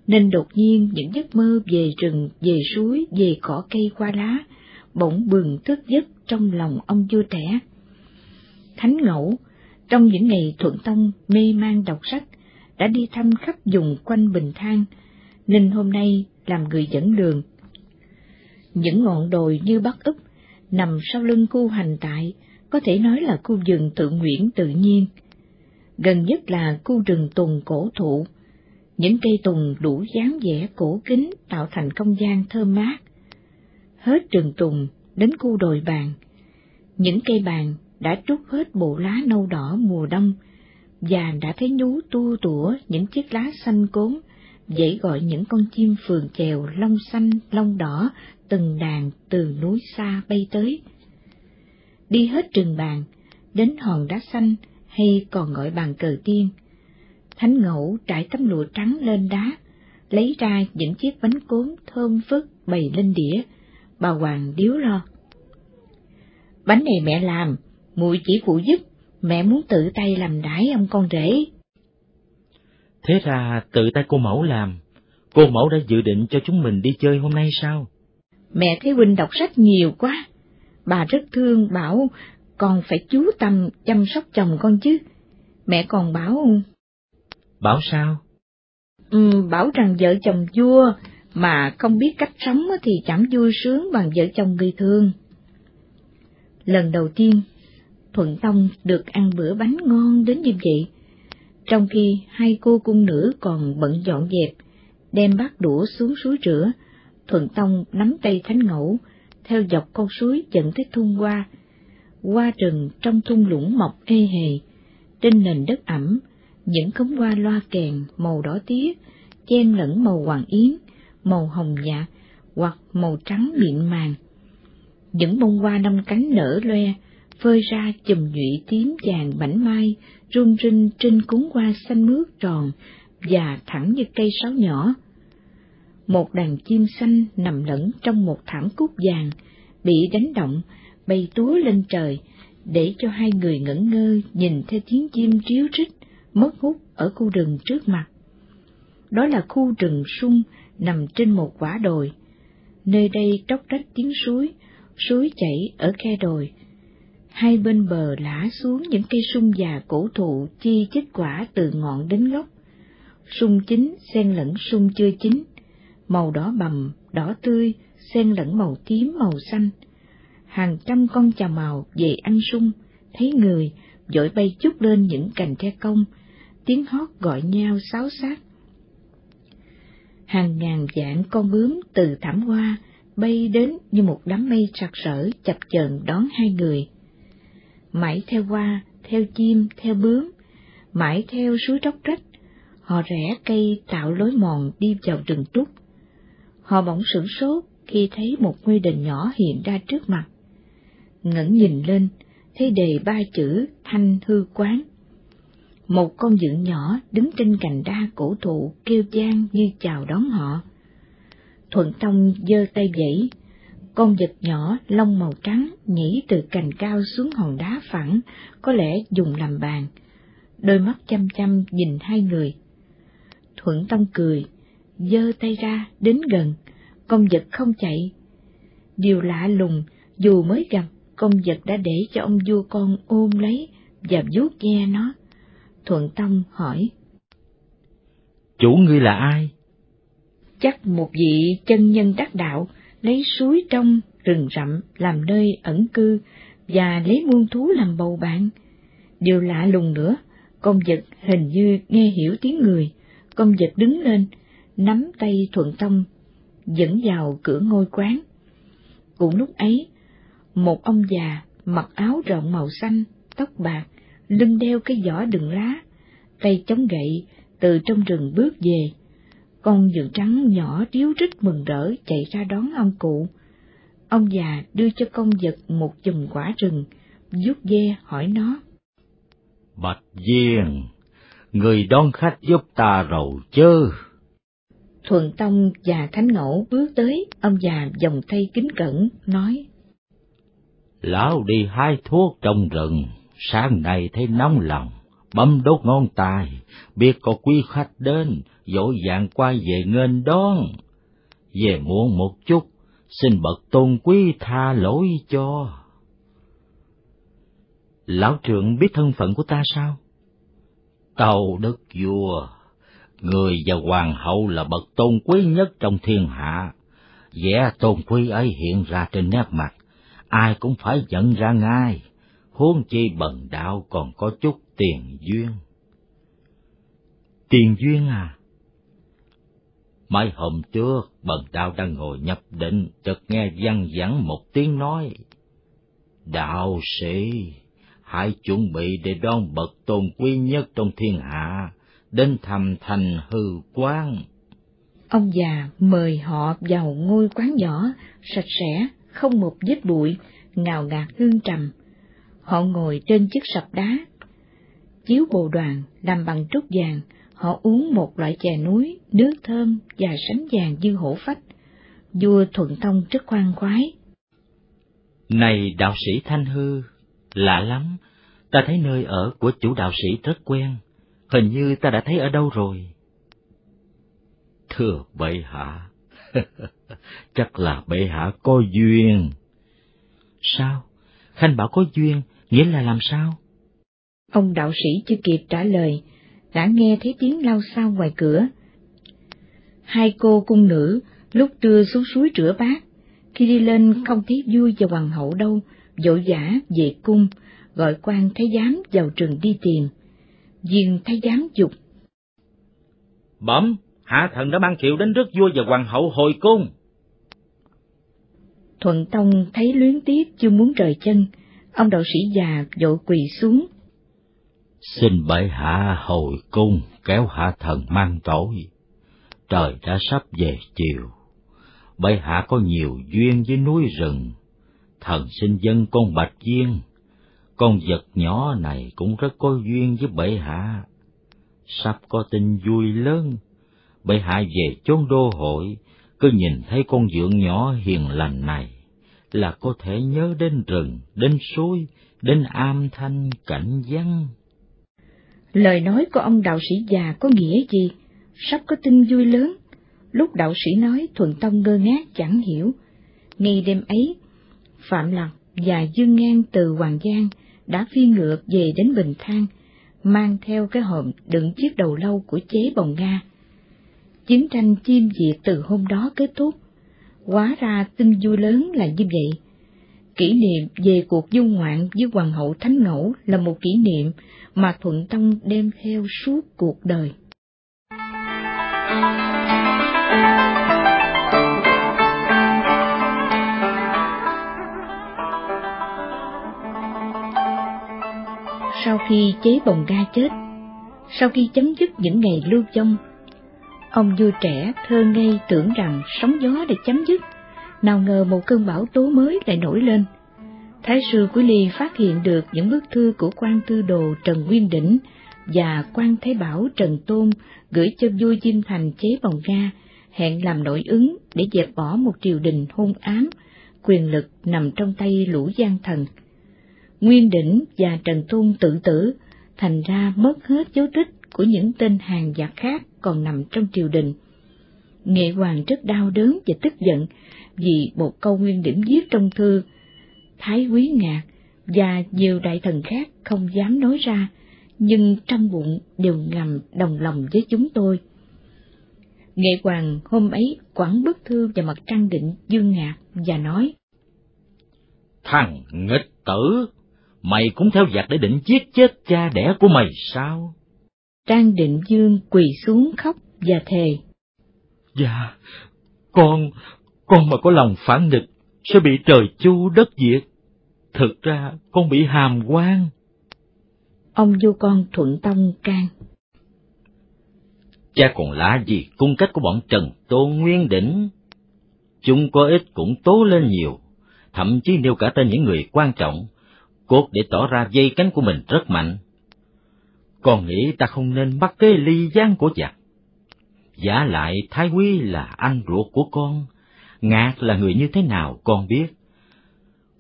nên đột nhiên những giấc mơ về rừng, về suối, về cỏ cây hoa lá, bỗng bừng thức giấc trong lòng ông vua trẻ. Thánh Ngẫu, trong những ngày thuận tông mê man đọc sách, đã đi thăm khắp vùng quanh Bình Thang, nên hôm nay làm người dẫn đường. Những ngọn đồi như Bắc Úc nằm sau lưng khu hành tại, có thể nói là khu rừng tự nguyện tự nhiên. Gần nhất là khu rừng tùng cổ thụ, những cây tùng đủ dáng vẻ cổ kính tạo thành không gian thơm mát. Hết trường tùng đến khu đồi bàn, những cây bàn đã trút hết bộ lá nâu đỏ mùa đông, và đã thấy nhú tu tủa những chiếc lá xanh cốn, dãy gọi những con chim phường chèo lông xanh, lông đỏ, từng đàn từ núi xa bay tới. Đi hết trường bàn, đến hòn đá xanh hay còn gọi bàn cờ tiên. Thánh ngẫu trải tấm lụa trắng lên đá, lấy ra những chiếc bánh cốm thơm phức bày lên đĩa, bà Hoàng điếu lo. Bánh này mẹ làm, muội chỉ phụ giúp, mẹ muốn tự tay làm đãi ông con rể. Thế ra tự tay cô mẫu làm, cô mẫu đã dự định cho chúng mình đi chơi hôm nay sao? Mẹ thấy Huynh đọc sách nhiều quá, bà rất thương bảo con phải chú tâm chăm sóc chồng con chứ. Mẹ còn bảo... Bảo sao? Ừ, bảo rằng vợ chồng vua mà không biết cách sống thì chẳng vui sướng bằng vợ chồng người thường. Lần đầu tiên, Thuận Tông được ăn bữa bánh ngon đến như vậy, trong khi hai cô cung nữ còn bận dọn dẹp, đem bát đũa xuống suối rửa, Thuận Tông nắm tay Thánh Ngẫu, theo dọc con suối dẫn tới thung qua, qua rừng trong thung lũng mọc ê hề, trên nền đất ẩm, những cống hoa loa kèn màu đỏ tía, chen lẫn màu hoàng yến, màu hồng nhạt hoặc màu trắng mịn màng. Những bông hoa năm cánh nở loe, phơi ra chùm nhụy tím vàng mảnh mai, rung rinh trên cuốn hoa xanh mướt tròn và thẳng như cây sáo nhỏ. Một đàn chim xanh nằm lẫn trong một thảm cúc vàng, bị đánh động, bay túa lên trời, để cho hai người ngẩn ngơ nhìn theo tiếng chim ríu rít, mất hút ở khu rừng trước mặt. Đó là khu rừng sung nằm trên một quả đồi. Nơi đây tróc rách tiếng suối, suối chảy ở khe đồi. Hai bên bờ lả xuống những cây sung già cổ thụ chi chích quả từ ngọn đến gốc. Sung chín xen lẫn sung chưa chín, màu đỏ bầm, đỏ tươi, xen lẫn màu tím màu xanh. Hàng trăm con chà màu về ăn sung, thấy người, dội bay chút lên những cành tre công, tiếng hót gọi nhau sáo sát. Hàng ngàn dạng con bướm từ thảm hoa bay đến như một đám mây sặc sỡ chập chờn đón hai người. Mãi theo hoa, theo chim, theo bướm, mãi theo suối róc rách, họ rẽ cây tạo lối mòn đi vào rừng trúc. Họ bỗng sửng sốt khi thấy một ngôi đền nhỏ hiện ra trước mặt. ngẩng nhìn lên, thấy đề ba chữ thanh hư quán. Một con dượng nhỏ đứng trên cành đa cổ thụ kêu gian như chào đón họ. Thuận Tông giơ tay vẫy, con vật nhỏ lông màu trắng nhảy từ cành cao xuống hòn đá phẳng, có lẽ dùng làm bàn. Đôi mắt chăm chăm nhìn hai người. Thuận Tông cười, giơ tay ra đến gần, con vật không chạy. Điều lạ lùng, dù mới gặp, con vật đã để cho ông vua con ôm lấy và vuốt nghe nó. Thuận Tông hỏi. Chủ ngươi là ai? Chắc một vị chân nhân đắc đạo lấy suối trong rừng rậm làm nơi ẩn cư và lấy muôn thú làm bầu bạn. Điều lạ lùng nữa, con vật hình như nghe hiểu tiếng người, con vật đứng lên, nắm tay Thuận Tông, dẫn vào cửa ngôi quán. Cũng lúc ấy, một ông già mặc áo rộng màu xanh, tóc bạc, lưng đeo cái giỏ đựng lá, tay chống gậy, từ trong rừng bước về. Con dượng trắng nhỏ ríu rít mừng rỡ chạy ra đón ông cụ. Ông già đưa cho con vật một chùm quả rừng, vuốt ve hỏi nó. Bạch Viên, người đón khách giúp ta rầu chứ. Thuần Tông và Thánh Ngẫu bước tới, ông già vòng tay kính cẩn, nói. Lão đi hái thuốc trong rừng, sáng nay thấy nóng lòng, bấm đốt ngón tay, biết có quý khách đến, dỗ dàng quay về nghênh đón. Về muộn một chút, xin bậc tôn quý tha lỗi cho. Lão trưởng biết thân phận của ta sao? Tàu đất vua, người và hoàng hậu là bậc tôn quý nhất trong thiên hạ. vẻ tôn quý ấy hiện ra trên nét mặt, ai cũng phải nhận ra ngay, huống chi bần đạo còn có chút tiền duyên. Tiền duyên à? Mấy hôm trước, bần đạo đang ngồi nhập định, chợt nghe văng vẳng một tiếng nói. Đạo sĩ, hãy chuẩn bị để đón bậc tôn quý nhất trong thiên hạ, đến thăm thành hư quán. Ông già mời họ vào ngôi quán nhỏ, sạch sẽ, không một vết bụi, ngào ngạt hương trầm. Họ ngồi trên chiếc sập đá, chiếu bồ đoàn làm bằng trúc vàng, họ uống một loại chè núi, nước thơm và sánh vàng như hổ phách. Vua Thuận Tông rất khoan khoái. Này đạo sĩ Thanh Hư, lạ lắm, ta thấy nơi ở của chủ đạo sĩ rất quen, hình như ta đã thấy ở đâu rồi. Thưa bệ hạ, chắc là bệ hạ có duyên. Sao? Khanh bảo có duyên, nghĩa là làm sao? Ông đạo sĩ chưa kịp trả lời, đã nghe thấy tiếng lao sao ngoài cửa. Hai cô cung nữ lúc trưa xuống suối rửa bát, khi đi lên không thấy vui và hoàng hậu đâu, vội vã về cung, gọi quan thái giám vào trường đi tìm. Viên thái giám dục. Bẩm, hạ thần đã mang kiệu đến rước vua và hoàng hậu hồi cung. Thuận Tông thấy luyến tiếc chưa muốn rời chân, ông đạo sĩ già vội quỳ xuống. Xin bệ hạ hồi cung kéo hạ thần mang tội. Trời đã sắp về chiều, bệ hạ có nhiều duyên với núi rừng, thần xin dân con bạch viên, con vật nhỏ này cũng rất có duyên với bệ hạ. Sắp có tin vui lớn, bệ hạ về chốn đô hội, cứ nhìn thấy con dượng nhỏ hiền lành này, là có thể nhớ đến rừng, đến suối, đến am thanh cảnh văn. Lời nói của ông đạo sĩ già có nghĩa gì? Sắp có tin vui lớn. Lúc đạo sĩ nói Thuận Tông ngơ ngác chẳng hiểu. Ngay đêm ấy, Phạm Lạc và Dương Ngang từ Hoàng Giang đã phi ngược về đến Bình Thang, mang theo cái hòm đựng chiếc đầu lâu của chế bồng Nga. Chiến tranh chim diệt từ hôm đó kết thúc, Quá ra tin vui lớn là như vậy. Kỷ niệm về cuộc du ngoạn với Hoàng hậu Thánh Ngẫu là một kỷ niệm mà Thuận Tông đem theo suốt cuộc đời. Sau khi chế bồng ga chết, sau khi chấm dứt những ngày lưu vong, ông vua trẻ thơ ngây tưởng rằng sóng gió đã chấm dứt, nào ngờ một cơn bão tố mới lại nổi lên. Thái sư Quý Ly phát hiện được những bức thư của quan tư đồ Trần Nguyên Đỉnh và quan Thái Bảo Trần Tôn gửi cho vua Diêm Thành chế bồng ga, hẹn làm nội ứng để dẹp bỏ một triều đình hung ám, quyền lực nằm trong tay lũ gian thần. Nguyên Đỉnh và Trần Tôn tự tử, thành ra mất hết dấu tích của những tên hàng giặc khác còn nằm trong triều đình. Nghệ Hoàng rất đau đớn và tức giận vì một câu Nguyên điểm viết trong thư Thái Quý Ngạc và nhiều đại thần khác không dám nói ra, nhưng trong bụng đều ngầm đồng lòng với chúng tôi. Nghệ Hoàng hôm ấy quẳng bức thư vào mặt Trang Định Dương Ngạc và nói Thằng nghịch tử, mày cũng theo giặc để định giết chết cha đẻ của mày sao? Trang Định Dương quỳ xuống khóc và thề. Dạ, con, con mà có lòng phản nghịch sẽ bị trời chu đất diệt. Thực ra con bị hàm quan. Ông vô con thuận tông can. Cha còn lạ gì cung cách của bọn Trần Tôn Nguyên Đỉnh. Chúng có ít cũng tố lên nhiều, thậm chí nêu cả tên những người quan trọng, cốt để tỏ ra dây cánh của mình rất mạnh con nghĩ ta không nên bắt cái ly gián của giặc. Giả lại Thái Quý là anh ruột của con, Ngạc là người như thế nào con biết.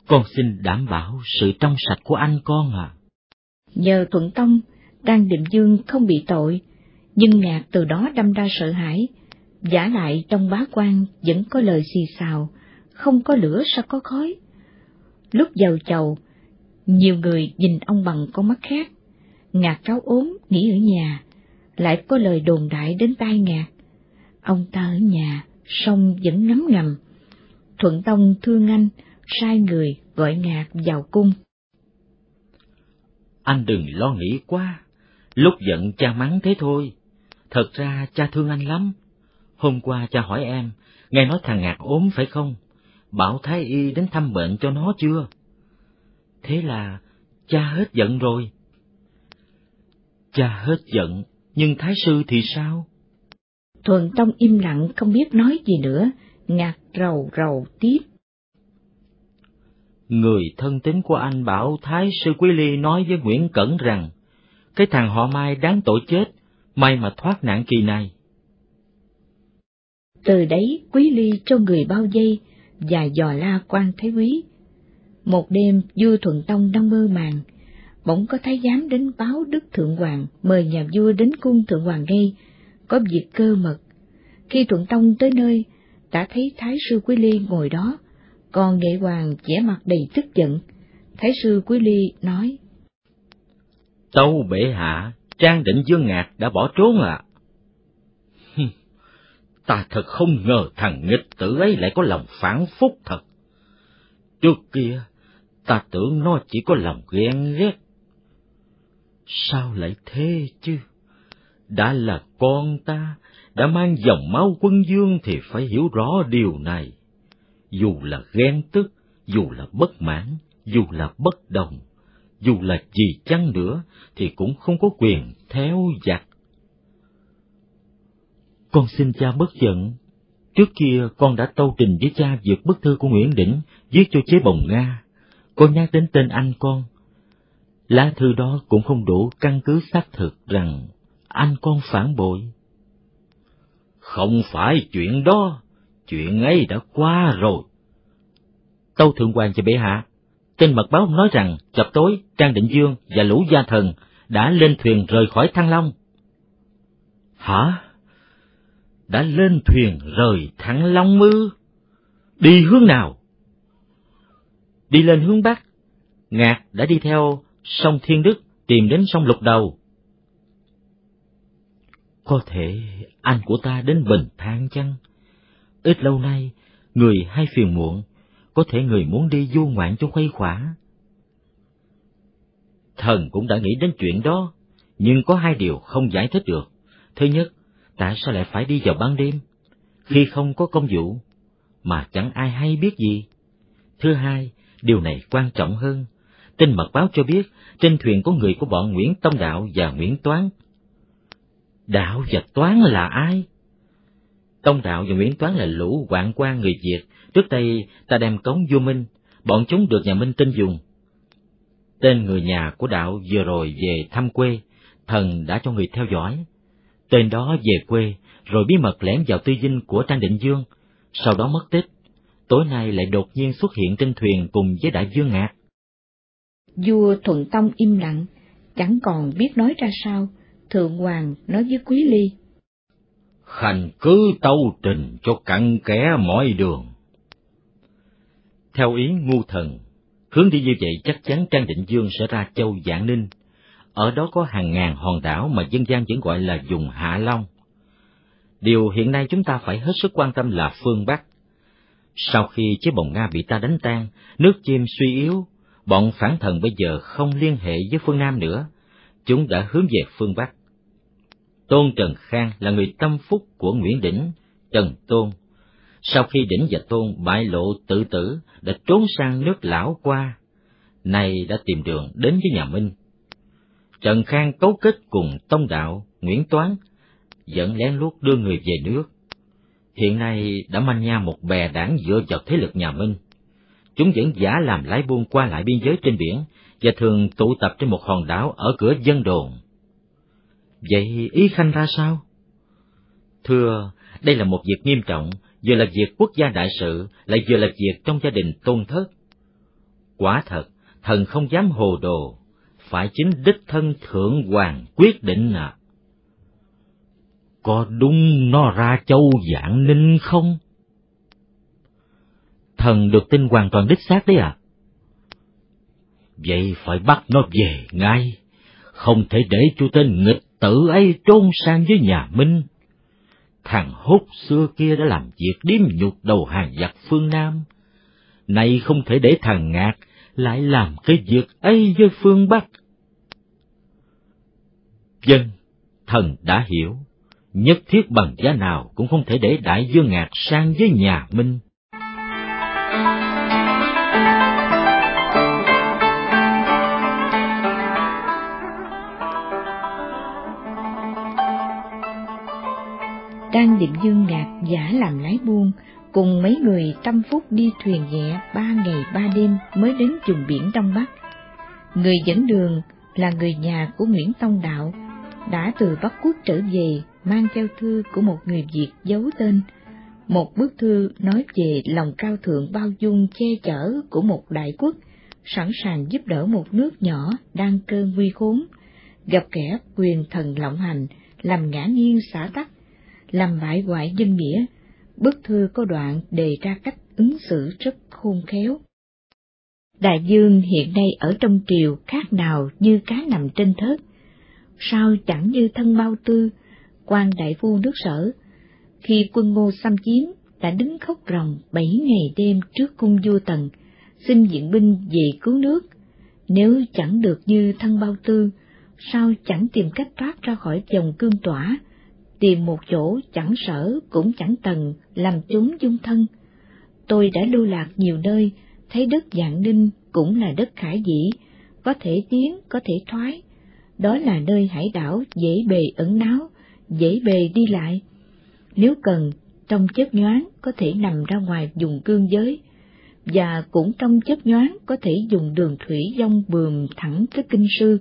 Con xin đảm bảo sự trong sạch của anh con à. Nhờ Thuận Tông, Đan Định Dương không bị tội, nhưng Ngạc từ đó đâm ra sợ hãi, giả lại trong bá quan vẫn có lời xì xào, không có lửa sao có khói. Lúc giàu chầu, nhiều người nhìn ông bằng con mắt khác, Ngạc cáo ốm, nghỉ ở nhà, lại có lời đồn đại đến tai Ngạc. Ông ta ở nhà, song vẫn ngấm ngầm. Thuận Tông thương anh, sai người gọi Ngạc vào cung. Anh đừng lo nghĩ quá, lúc giận cha mắng thế thôi. Thật ra cha thương anh lắm. Hôm qua cha hỏi em, nghe nói thằng Ngạc ốm phải không? Bảo Thái Y đến thăm bệnh cho nó chưa? Thế là cha hết giận rồi. Cha hết giận, nhưng Thái Sư thì sao? Thuần Tông im lặng không biết nói gì nữa, ngạc rầu rầu tiếp. Người thân tín của anh bảo Thái Sư Quý Ly nói với Nguyễn Cẩn rằng, cái thằng họ Mai đáng tội chết, may mà thoát nạn kỳ này. Từ đấy Quý Ly cho người bao dây và dò la quan Thái Quý. Một đêm vua Thuận Tông đang mơ màng, bỗng có thái giám đến báo Đức Thượng Hoàng mời nhà vua đến cung Thượng Hoàng ngay, có việc cơ mật. Khi Thuận Tông tới nơi, đã thấy Thái sư Quý Ly ngồi đó, còn Nghệ Hoàng vẻ mặt đầy tức giận. Thái sư Quý Ly nói, Tâu bệ hạ, Trang định dương ngạc đã bỏ trốn à? ta thật không ngờ thằng nghịch tử ấy lại có lòng phản phúc thật. Trước kia, ta tưởng nó chỉ có lòng ghen ghét. Sao lại thế chứ? đã là con ta, đã mang dòng máu quân dương thì phải hiểu rõ điều này. Dù là ghen tức, dù là bất mãn, dù là bất đồng, dù là gì chăng nữa thì cũng không có quyền theo giặc. Con xin cha bất giận. Trước kia con đã tâu trình với cha việc bức thư của Nguyễn Đỉnh viết cho chế bồng Nga. Con nhắc đến tên anh con. Lá thư đó cũng không đủ căn cứ xác thực rằng anh con phản bội. Không phải chuyện đó, chuyện ấy đã qua rồi. Tâu Thượng Hoàng cho bệ hạ, trên mật báo nói rằng chập tối Trang Định Dương và lũ gia thần đã lên thuyền rời khỏi Thăng Long. Hả? Đã lên thuyền rời Thăng Long ư? Đi hướng nào? Đi lên hướng Bắc, Ngạc đã đi theo sông Thiên Đức tìm đến sông Lục Đầu có thể anh của ta đến bình thang chăng? Ít lâu nay, người hay phiền muộn, có thể người muốn đi du ngoạn cho khuây khỏa. Thần cũng đã nghĩ đến chuyện đó, nhưng có hai điều không giải thích được. Thứ nhất, tại sao lại phải đi vào ban đêm, khi không có công vụ, mà chẳng ai hay biết gì? Thứ hai, điều này quan trọng hơn. Tin mật báo cho biết, trên thuyền có người của bọn Nguyễn Tông Đạo và Nguyễn Toán Đạo và Toán là ai? Tông Đạo và Nguyễn Toán là lũ hoạn quan người Việt, trước đây ta đem cống vua Minh, bọn chúng được nhà Minh tin dùng. Tên người nhà của Đạo vừa rồi về thăm quê, thần đã cho người theo dõi. Tên đó về quê, rồi bí mật lẻn vào tư dinh của Trang Định Dương, sau đó mất tích. Tối nay lại đột nhiên xuất hiện trên thuyền cùng với đại dương ngạc. Vua Thuận Tông im lặng, chẳng còn biết nói ra sao, Thượng Hoàng nói với Quý Ly. Khanh cứ tâu trình cho cặn kẽ mọi đường. Theo ý ngu thần, hướng đi như vậy chắc chắn Trang Định Dương sẽ ra châu Dạng Ninh. Ở đó có hàng ngàn hòn đảo mà dân gian vẫn gọi là dùng Hạ Long. Điều hiện nay chúng ta phải hết sức quan tâm là phương Bắc. Sau khi chế bồng Nga bị ta đánh tan, nước chim suy yếu, bọn phản thần bây giờ không liên hệ với phương Nam nữa, chúng đã hướng về phương Bắc. Tôn Trần Khang là người tâm phúc của Nguyễn Đỉnh, Trần Tôn. Sau khi Đỉnh và Tôn bại lộ tự tử, đã trốn sang nước Lão qua, nay đã tìm đường đến với nhà Minh. Trần Khang cấu kết cùng Tông Đạo, Nguyễn Toán, dẫn lén lút đưa người về nước. Hiện nay đã manh nha một bè đảng dựa vào thế lực nhà Minh. Chúng vẫn giả làm lái buôn qua lại biên giới trên biển và thường tụ tập trên một hòn đảo ở cửa dân đồn. Vậy ý Khanh ra sao? Thưa, đây là một việc nghiêm trọng, vừa là việc quốc gia đại sự, lại vừa là việc trong gia đình tôn thất. Quả thật, thần không dám hồ đồ, phải chính đích thân thượng hoàng quyết định à. Có đúng nó ra châu dạng ninh không? Thần được tin hoàn toàn đích xác đấy à? Vậy phải bắt nó về ngay, không thể để chú tên nghịch tử ấy trôn sang với nhà Minh. Thằng hút xưa kia đã làm việc điếm nhục đầu hàng giặc phương Nam, nay không thể để thằng Ngạc lại làm cái việc ấy với phương Bắc. Dân, thần đã hiểu, nhất thiết bằng giá nào cũng không thể để đại dương Ngạc sang với nhà Minh. Đang Định Dương Ngạc giả làm lái buôn, cùng mấy người tâm phúc đi thuyền nhẹ ba ngày ba đêm mới đến vùng biển Đông Bắc. Người dẫn đường là người nhà của Nguyễn Tông Đạo, đã từ Bắc Quốc trở về mang theo thư của một người Việt giấu tên. Một bức thư nói về lòng cao thượng bao dung che chở của một đại quốc, sẵn sàng giúp đỡ một nước nhỏ đang cơn nguy khốn, gặp kẻ quyền thần lộng hành, làm ngã nghiêng xả tắc, làm bại hoại dân nghĩa. Bức thư có đoạn đề ra cách ứng xử rất khôn khéo. Đại dương hiện nay ở trong triều khác nào như cá nằm trên thớt, sao chẳng như thân bao tư, quan đại phu nước sở, khi quân ngô xâm chiếm đã đứng khóc ròng bảy ngày đêm trước cung vua tần, xin diện binh về cứu nước. Nếu chẳng được như thân bao tư, sao chẳng tìm cách thoát ra khỏi dòng cương tỏa, tìm một chỗ chẳng sở cũng chẳng tần làm chúng dung thân. Tôi đã lưu lạc nhiều nơi, thấy đất dạng ninh cũng là đất khải dĩ, có thể tiến, có thể thoái. Đó là nơi hải đảo dễ bề ẩn náu, dễ bề đi lại. Nếu cần, trong chớp nhoáng có thể nằm ra ngoài dùng cương giới, và cũng trong chớp nhoáng có thể dùng đường thủy dông bườm thẳng tới kinh sư.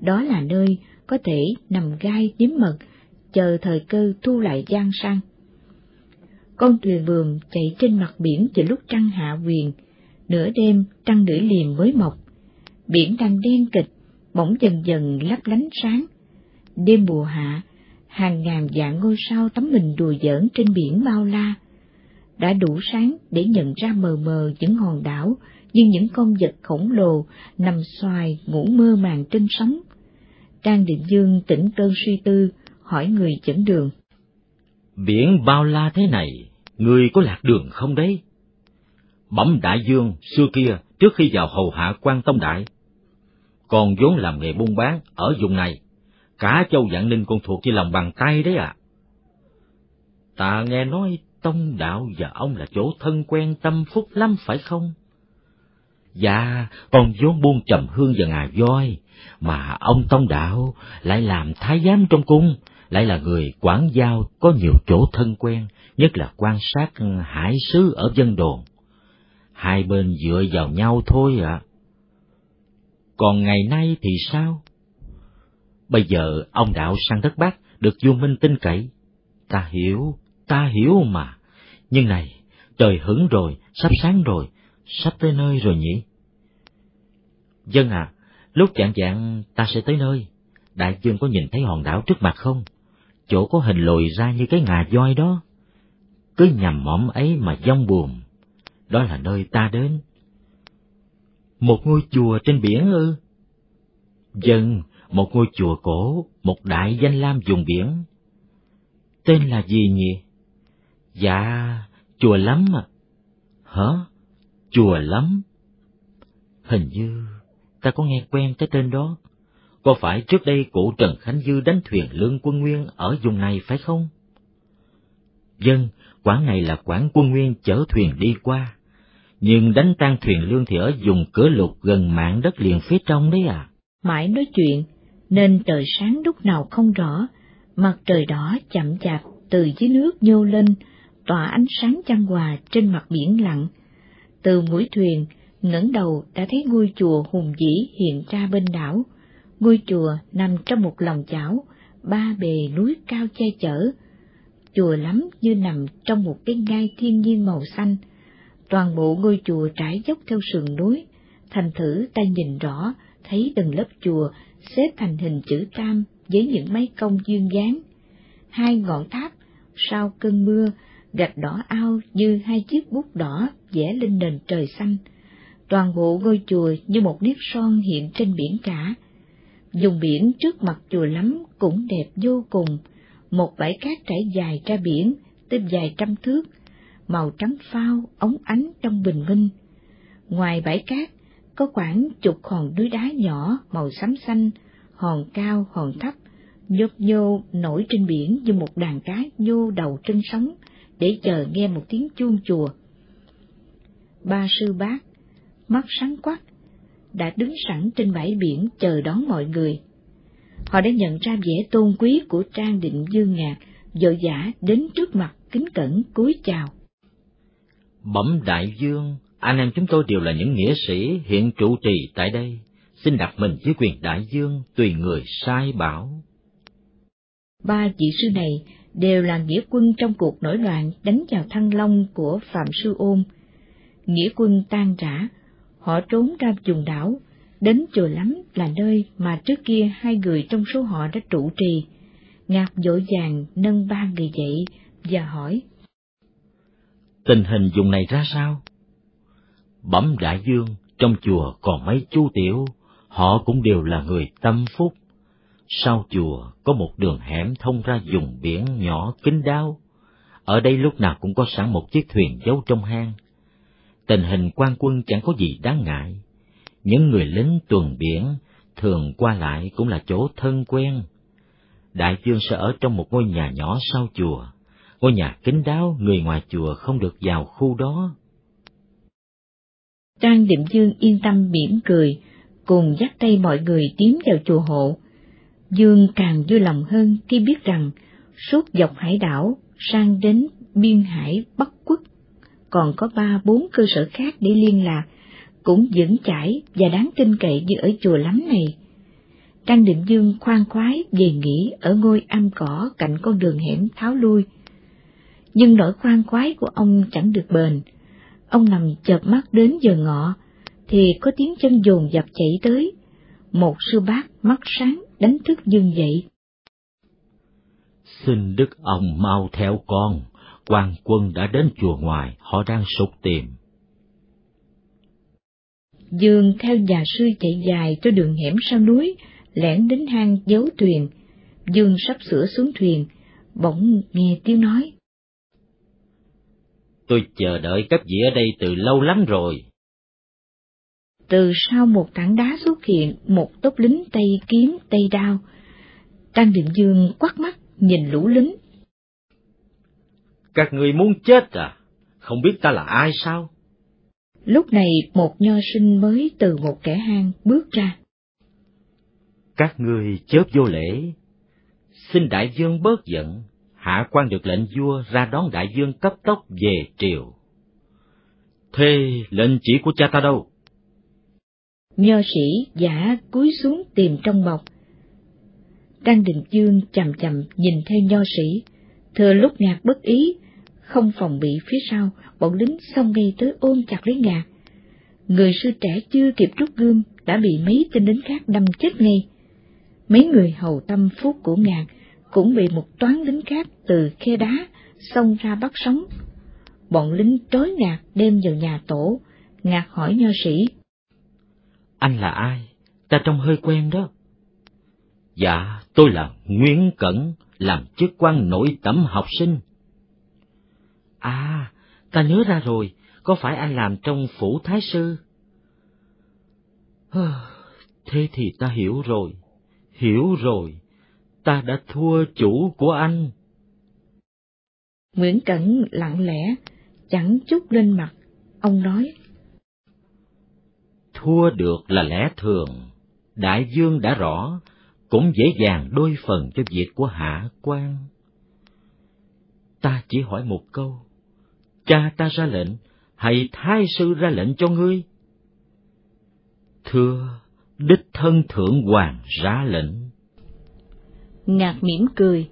Đó là nơi có thể nằm gai điếm mật, chờ thời cơ thu lại giang sang. Con thuyền vườn chạy trên mặt biển từ lúc trăng hạ quyền, nửa đêm trăng nửa liềm mới mọc. Biển đang đen kịch, bỗng dần dần lấp lánh sáng. Đêm mùa hạ, hàng ngàn dạng ngôi sao tắm mình đùa giỡn trên biển bao la. Đã đủ sáng để nhận ra mờ mờ những hòn đảo như những con vật khổng lồ nằm xoài ngủ mơ màng trên sóng. Trang Định Dương tỉnh cơn suy tư, hỏi người dẫn đường. Biển bao la thế này, người có lạc đường không đấy? Bẩm đại dương xưa kia trước khi vào hầu hạ quan tông đại, còn vốn làm nghề buôn bán ở vùng này, cả châu Vạn Ninh còn thuộc như lòng bàn tay đấy à. Ta nghe nói tông đạo và ông là chỗ thân quen tâm phúc lắm phải không? Dạ, con vốn buôn trầm hương và ngà voi, mà ông tông đạo lại làm thái giám trong cung, lại là người quản giao có nhiều chỗ thân quen, nhất là quan sát hải sứ ở dân đồn. Hai bên dựa vào nhau thôi ạ. À. Còn ngày nay thì sao? Bây giờ ông đạo sang đất Bắc được vua Minh tin cậy. Ta hiểu, ta hiểu mà. Nhưng này, trời hứng rồi, sắp sáng rồi, sắp tới nơi rồi nhỉ? Vâng dân à, lúc chạng dạng ta sẽ tới nơi. Đại dương có nhìn thấy hòn đảo trước mặt không? Chỗ có hình lồi ra như cái ngà voi đó. Cứ nhằm mõm ấy mà dông buồm, đó là nơi ta đến. Một ngôi chùa trên biển ư? Dân, một ngôi chùa cổ, một đại danh lam vùng biển. Tên là gì nhỉ? Dạ, chùa lắm à. Hả? Chùa lắm? Hình như ta có nghe quen cái tên đó. Có phải trước đây cụ Trần Khánh Dư đánh thuyền lương quân nguyên ở vùng này phải không? Dân, quán này là quán quân nguyên chở thuyền đi qua, nhưng đánh tan thuyền lương thì ở vùng cửa lục gần mạng đất liền phía trong đấy à. Mãi nói chuyện, nên trời sáng lúc nào không rõ, mặt trời đỏ chậm chạp từ dưới nước nhô lên, tỏa ánh sáng chăn hòa trên mặt biển lặng. Từ mũi thuyền, ngẩng đầu đã thấy ngôi chùa hùng vĩ hiện ra bên đảo, ngôi chùa nằm trong một lòng chảo, ba bề núi cao che chở, chùa lắm như nằm trong một cái ngai thiên nhiên màu xanh. Toàn bộ ngôi chùa trải dốc theo sườn núi, thành thử ta nhìn rõ, thấy từng lớp chùa xếp thành hình chữ tam với những máy công duyên dáng. Hai ngọn tháp, sau cơn mưa, gạch đỏ ao như hai chiếc bút đỏ vẽ lên nền trời xanh. Toàn bộ ngôi chùa như một nếp son hiện trên biển cả. Dùng biển trước mặt chùa lắm cũng đẹp vô cùng, một bãi cát trải dài ra biển, tới dài trăm thước, màu trắng phao, ống ánh trong bình minh. Ngoài bãi cát, có khoảng chục hòn núi đá nhỏ màu xám xanh, hòn cao, hòn thấp, nhấp nhô nổi trên biển như một đàn cá nhô đầu trên sóng để chờ nghe một tiếng chuông chùa. Ba sư bác, mắt sáng quắc, đã đứng sẵn trên bãi biển chờ đón mọi người. Họ đã nhận ra vẻ tôn quý của Trang Định Dương Ngạc, dội dã đến trước mặt kính cẩn cúi chào. Bẩm đại dương, anh em chúng tôi đều là những nghĩa sĩ hiện trụ trì tại đây, xin đặt mình dưới quyền đại dương tùy người sai bảo. Ba vị sư này đều là nghĩa quân trong cuộc nổi loạn đánh vào Thăng Long của Phạm Sư Ôn. Nghĩa quân tan rã, họ trốn ra vùng đảo, đến chùa lắm là nơi mà trước kia hai người trong số họ đã trụ trì. Ngạc dội vàng nâng ba người dậy và hỏi. Tình hình vùng này ra sao? Bẩm đại dương, trong chùa còn mấy chú tiểu, họ cũng đều là người tâm phúc. Sau chùa có một đường hẻm thông ra vùng biển nhỏ kín đáo. Ở đây lúc nào cũng có sẵn một chiếc thuyền giấu trong hang. Tình hình quan quân chẳng có gì đáng ngại. Những người lính tuần biển thường qua lại cũng là chỗ thân quen. Đại dương sẽ ở trong một ngôi nhà nhỏ sau chùa. Ngôi nhà kín đáo, người ngoài chùa không được vào khu đó. Trang Định Dương yên tâm mỉm cười, cùng dắt tay mọi người tiến vào chùa hộ. Dương càng vui lòng hơn khi biết rằng suốt dọc hải đảo sang đến biên hải Bắc còn có ba bốn cơ sở khác để liên lạc, cũng vững chãi và đáng tin cậy như ở chùa lắm này. Trang Định Dương khoan khoái về nghỉ ở ngôi am cỏ cạnh con đường hẻm tháo lui. Nhưng nỗi khoan khoái của ông chẳng được bền. Ông nằm chợp mắt đến giờ ngọ, thì có tiếng chân dồn dập chạy tới. Một sư bác mắt sáng đánh thức Dương dậy. Xin Đức ông mau theo con, quan quân đã đến chùa ngoài, họ đang sục tìm. Dương theo nhà sư chạy dài cho đường hẻm sau núi, lẻn đến hang giấu thuyền. Dương sắp sửa xuống thuyền, bỗng nghe tiếng nói. Tôi chờ đợi các vị ở đây từ lâu lắm rồi. Từ sau một tảng đá xuất hiện một tốp lính tay kiếm tay đao. Trang Định Dương quắt mắt nhìn lũ lính. Các người muốn chết à? Không biết ta là ai sao? Lúc này một nho sinh mới từ một kẻ hang bước ra. Các ngươi chớp vô lễ, xin đại dương bớt giận, hạ quan được lệnh vua ra đón đại dương cấp tốc về triều. Thế lệnh chỉ của cha ta đâu? Nho sĩ giả cúi xuống tìm trong bọc. Trang Đình Dương chầm chầm nhìn theo nho sĩ, thừa lúc ngạc bất ý, không phòng bị phía sau, bọn lính xông ngay tới ôm chặt lấy ngạc. Người sư trẻ chưa kịp rút gươm đã bị mấy tên lính khác đâm chết ngay. Mấy người hầu tâm phúc của ngạc cũng bị một toán lính khác từ khe đá xông ra bắt sống. Bọn lính trói ngạc đem vào nhà tổ, ngạc hỏi nho sĩ. Anh là ai? Ta trông hơi quen đó. Dạ, tôi là Nguyễn Cẩn, làm chức quan nội tẩm học sinh. À, ta nhớ ra rồi, có phải anh làm trong phủ thái sư? Thế thì ta hiểu rồi, hiểu rồi, ta đã thua chủ của anh. Nguyễn Cẩn lặng lẽ, chẳng chút lên mặt, ông nói. Thua được là lẽ thường, đại dương đã rõ, cũng dễ dàng đôi phần cho việc của hạ quan. Ta chỉ hỏi một câu, cha ta ra lệnh, hay thái sư ra lệnh cho ngươi? Thưa, đích thân thượng hoàng ra lệnh. Ngạc mỉm cười.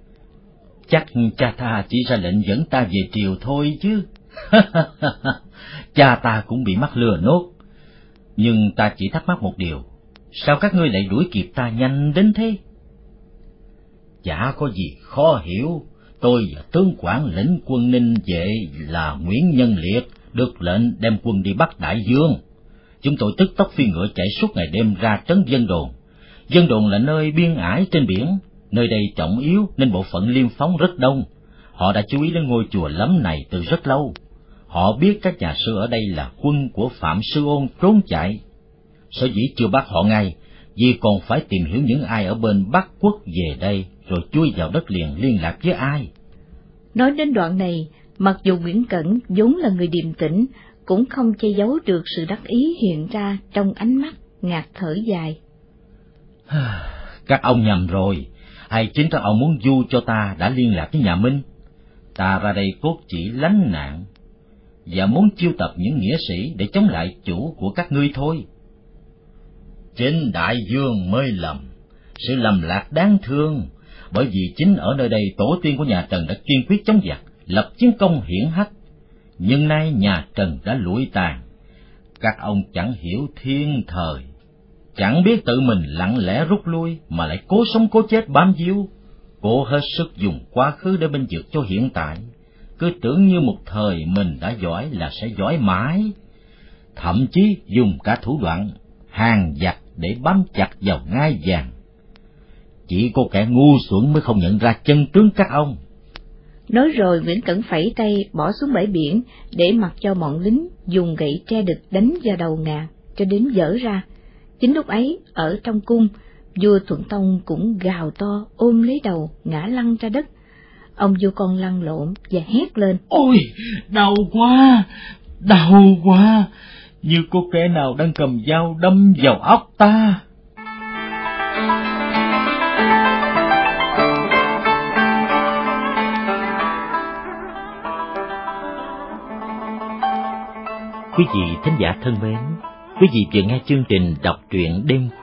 Chắc cha ta chỉ ra lệnh dẫn ta về triều thôi chứ. cha ta cũng bị mắc lừa nốt. Nhưng ta chỉ thắc mắc một điều, sao các ngươi lại đuổi kịp ta nhanh đến thế? Chả có gì khó hiểu, tôi và tướng quản lĩnh quân ninh vệ là Nguyễn Nhân Liệt được lệnh đem quân đi bắt Đại Dương. Chúng tôi tức tốc phi ngựa chạy suốt ngày đêm ra trấn dân đồn. Dân đồn là nơi biên ải trên biển, nơi đây trọng yếu nên bộ phận liêm phóng rất đông. Họ đã chú ý đến ngôi chùa lắm này từ rất lâu. Họ biết các nhà sư ở đây là quân của Phạm Sư Ôn trốn chạy. Sở dĩ chưa bắt họ ngay, vì còn phải tìm hiểu những ai ở bên Bắc Quốc về đây rồi chui vào đất liền liên lạc với ai. Nói đến đoạn này, mặc dù Nguyễn Cẩn vốn là người điềm tĩnh, cũng không che giấu được sự đắc ý hiện ra trong ánh mắt ngạt thở dài. Các ông nhầm rồi, hay chính các ông muốn du cho ta đã liên lạc với nhà Minh? Ta ra đây cốt chỉ lánh nạn, và muốn chiêu tập những nghĩa sĩ để chống lại chủ của các ngươi thôi. Chính đại dương mới lầm, sự lầm lạc đáng thương, bởi vì chính ở nơi đây tổ tiên của nhà Trần đã kiên quyết chống giặc, lập chiến công hiển hách. Nhưng nay nhà Trần đã lụi tàn, các ông chẳng hiểu thiên thời, chẳng biết tự mình lặng lẽ rút lui mà lại cố sống cố chết bám víu, cố hết sức dùng quá khứ để bên dược cho hiện tại, cứ tưởng như một thời mình đã giỏi là sẽ giỏi mãi, thậm chí dùng cả thủ đoạn hàng giặc để bám chặt vào ngai vàng. Chỉ có kẻ ngu xuẩn mới không nhận ra chân tướng các ông. Nói rồi Nguyễn Cẩn phẩy tay bỏ xuống bãi biển để mặc cho bọn lính dùng gậy tre địch đánh vào đầu ngà cho đến dở ra. Chính lúc ấy, ở trong cung, vua Thuận Tông cũng gào to ôm lấy đầu ngã lăn ra đất. Ông vua con lăn lộn và hét lên. Ôi, đau quá, đau quá, như có kẻ nào đang cầm dao đâm vào óc ta. Quý vị thính giả thân mến, quý vị vừa nghe chương trình đọc truyện đêm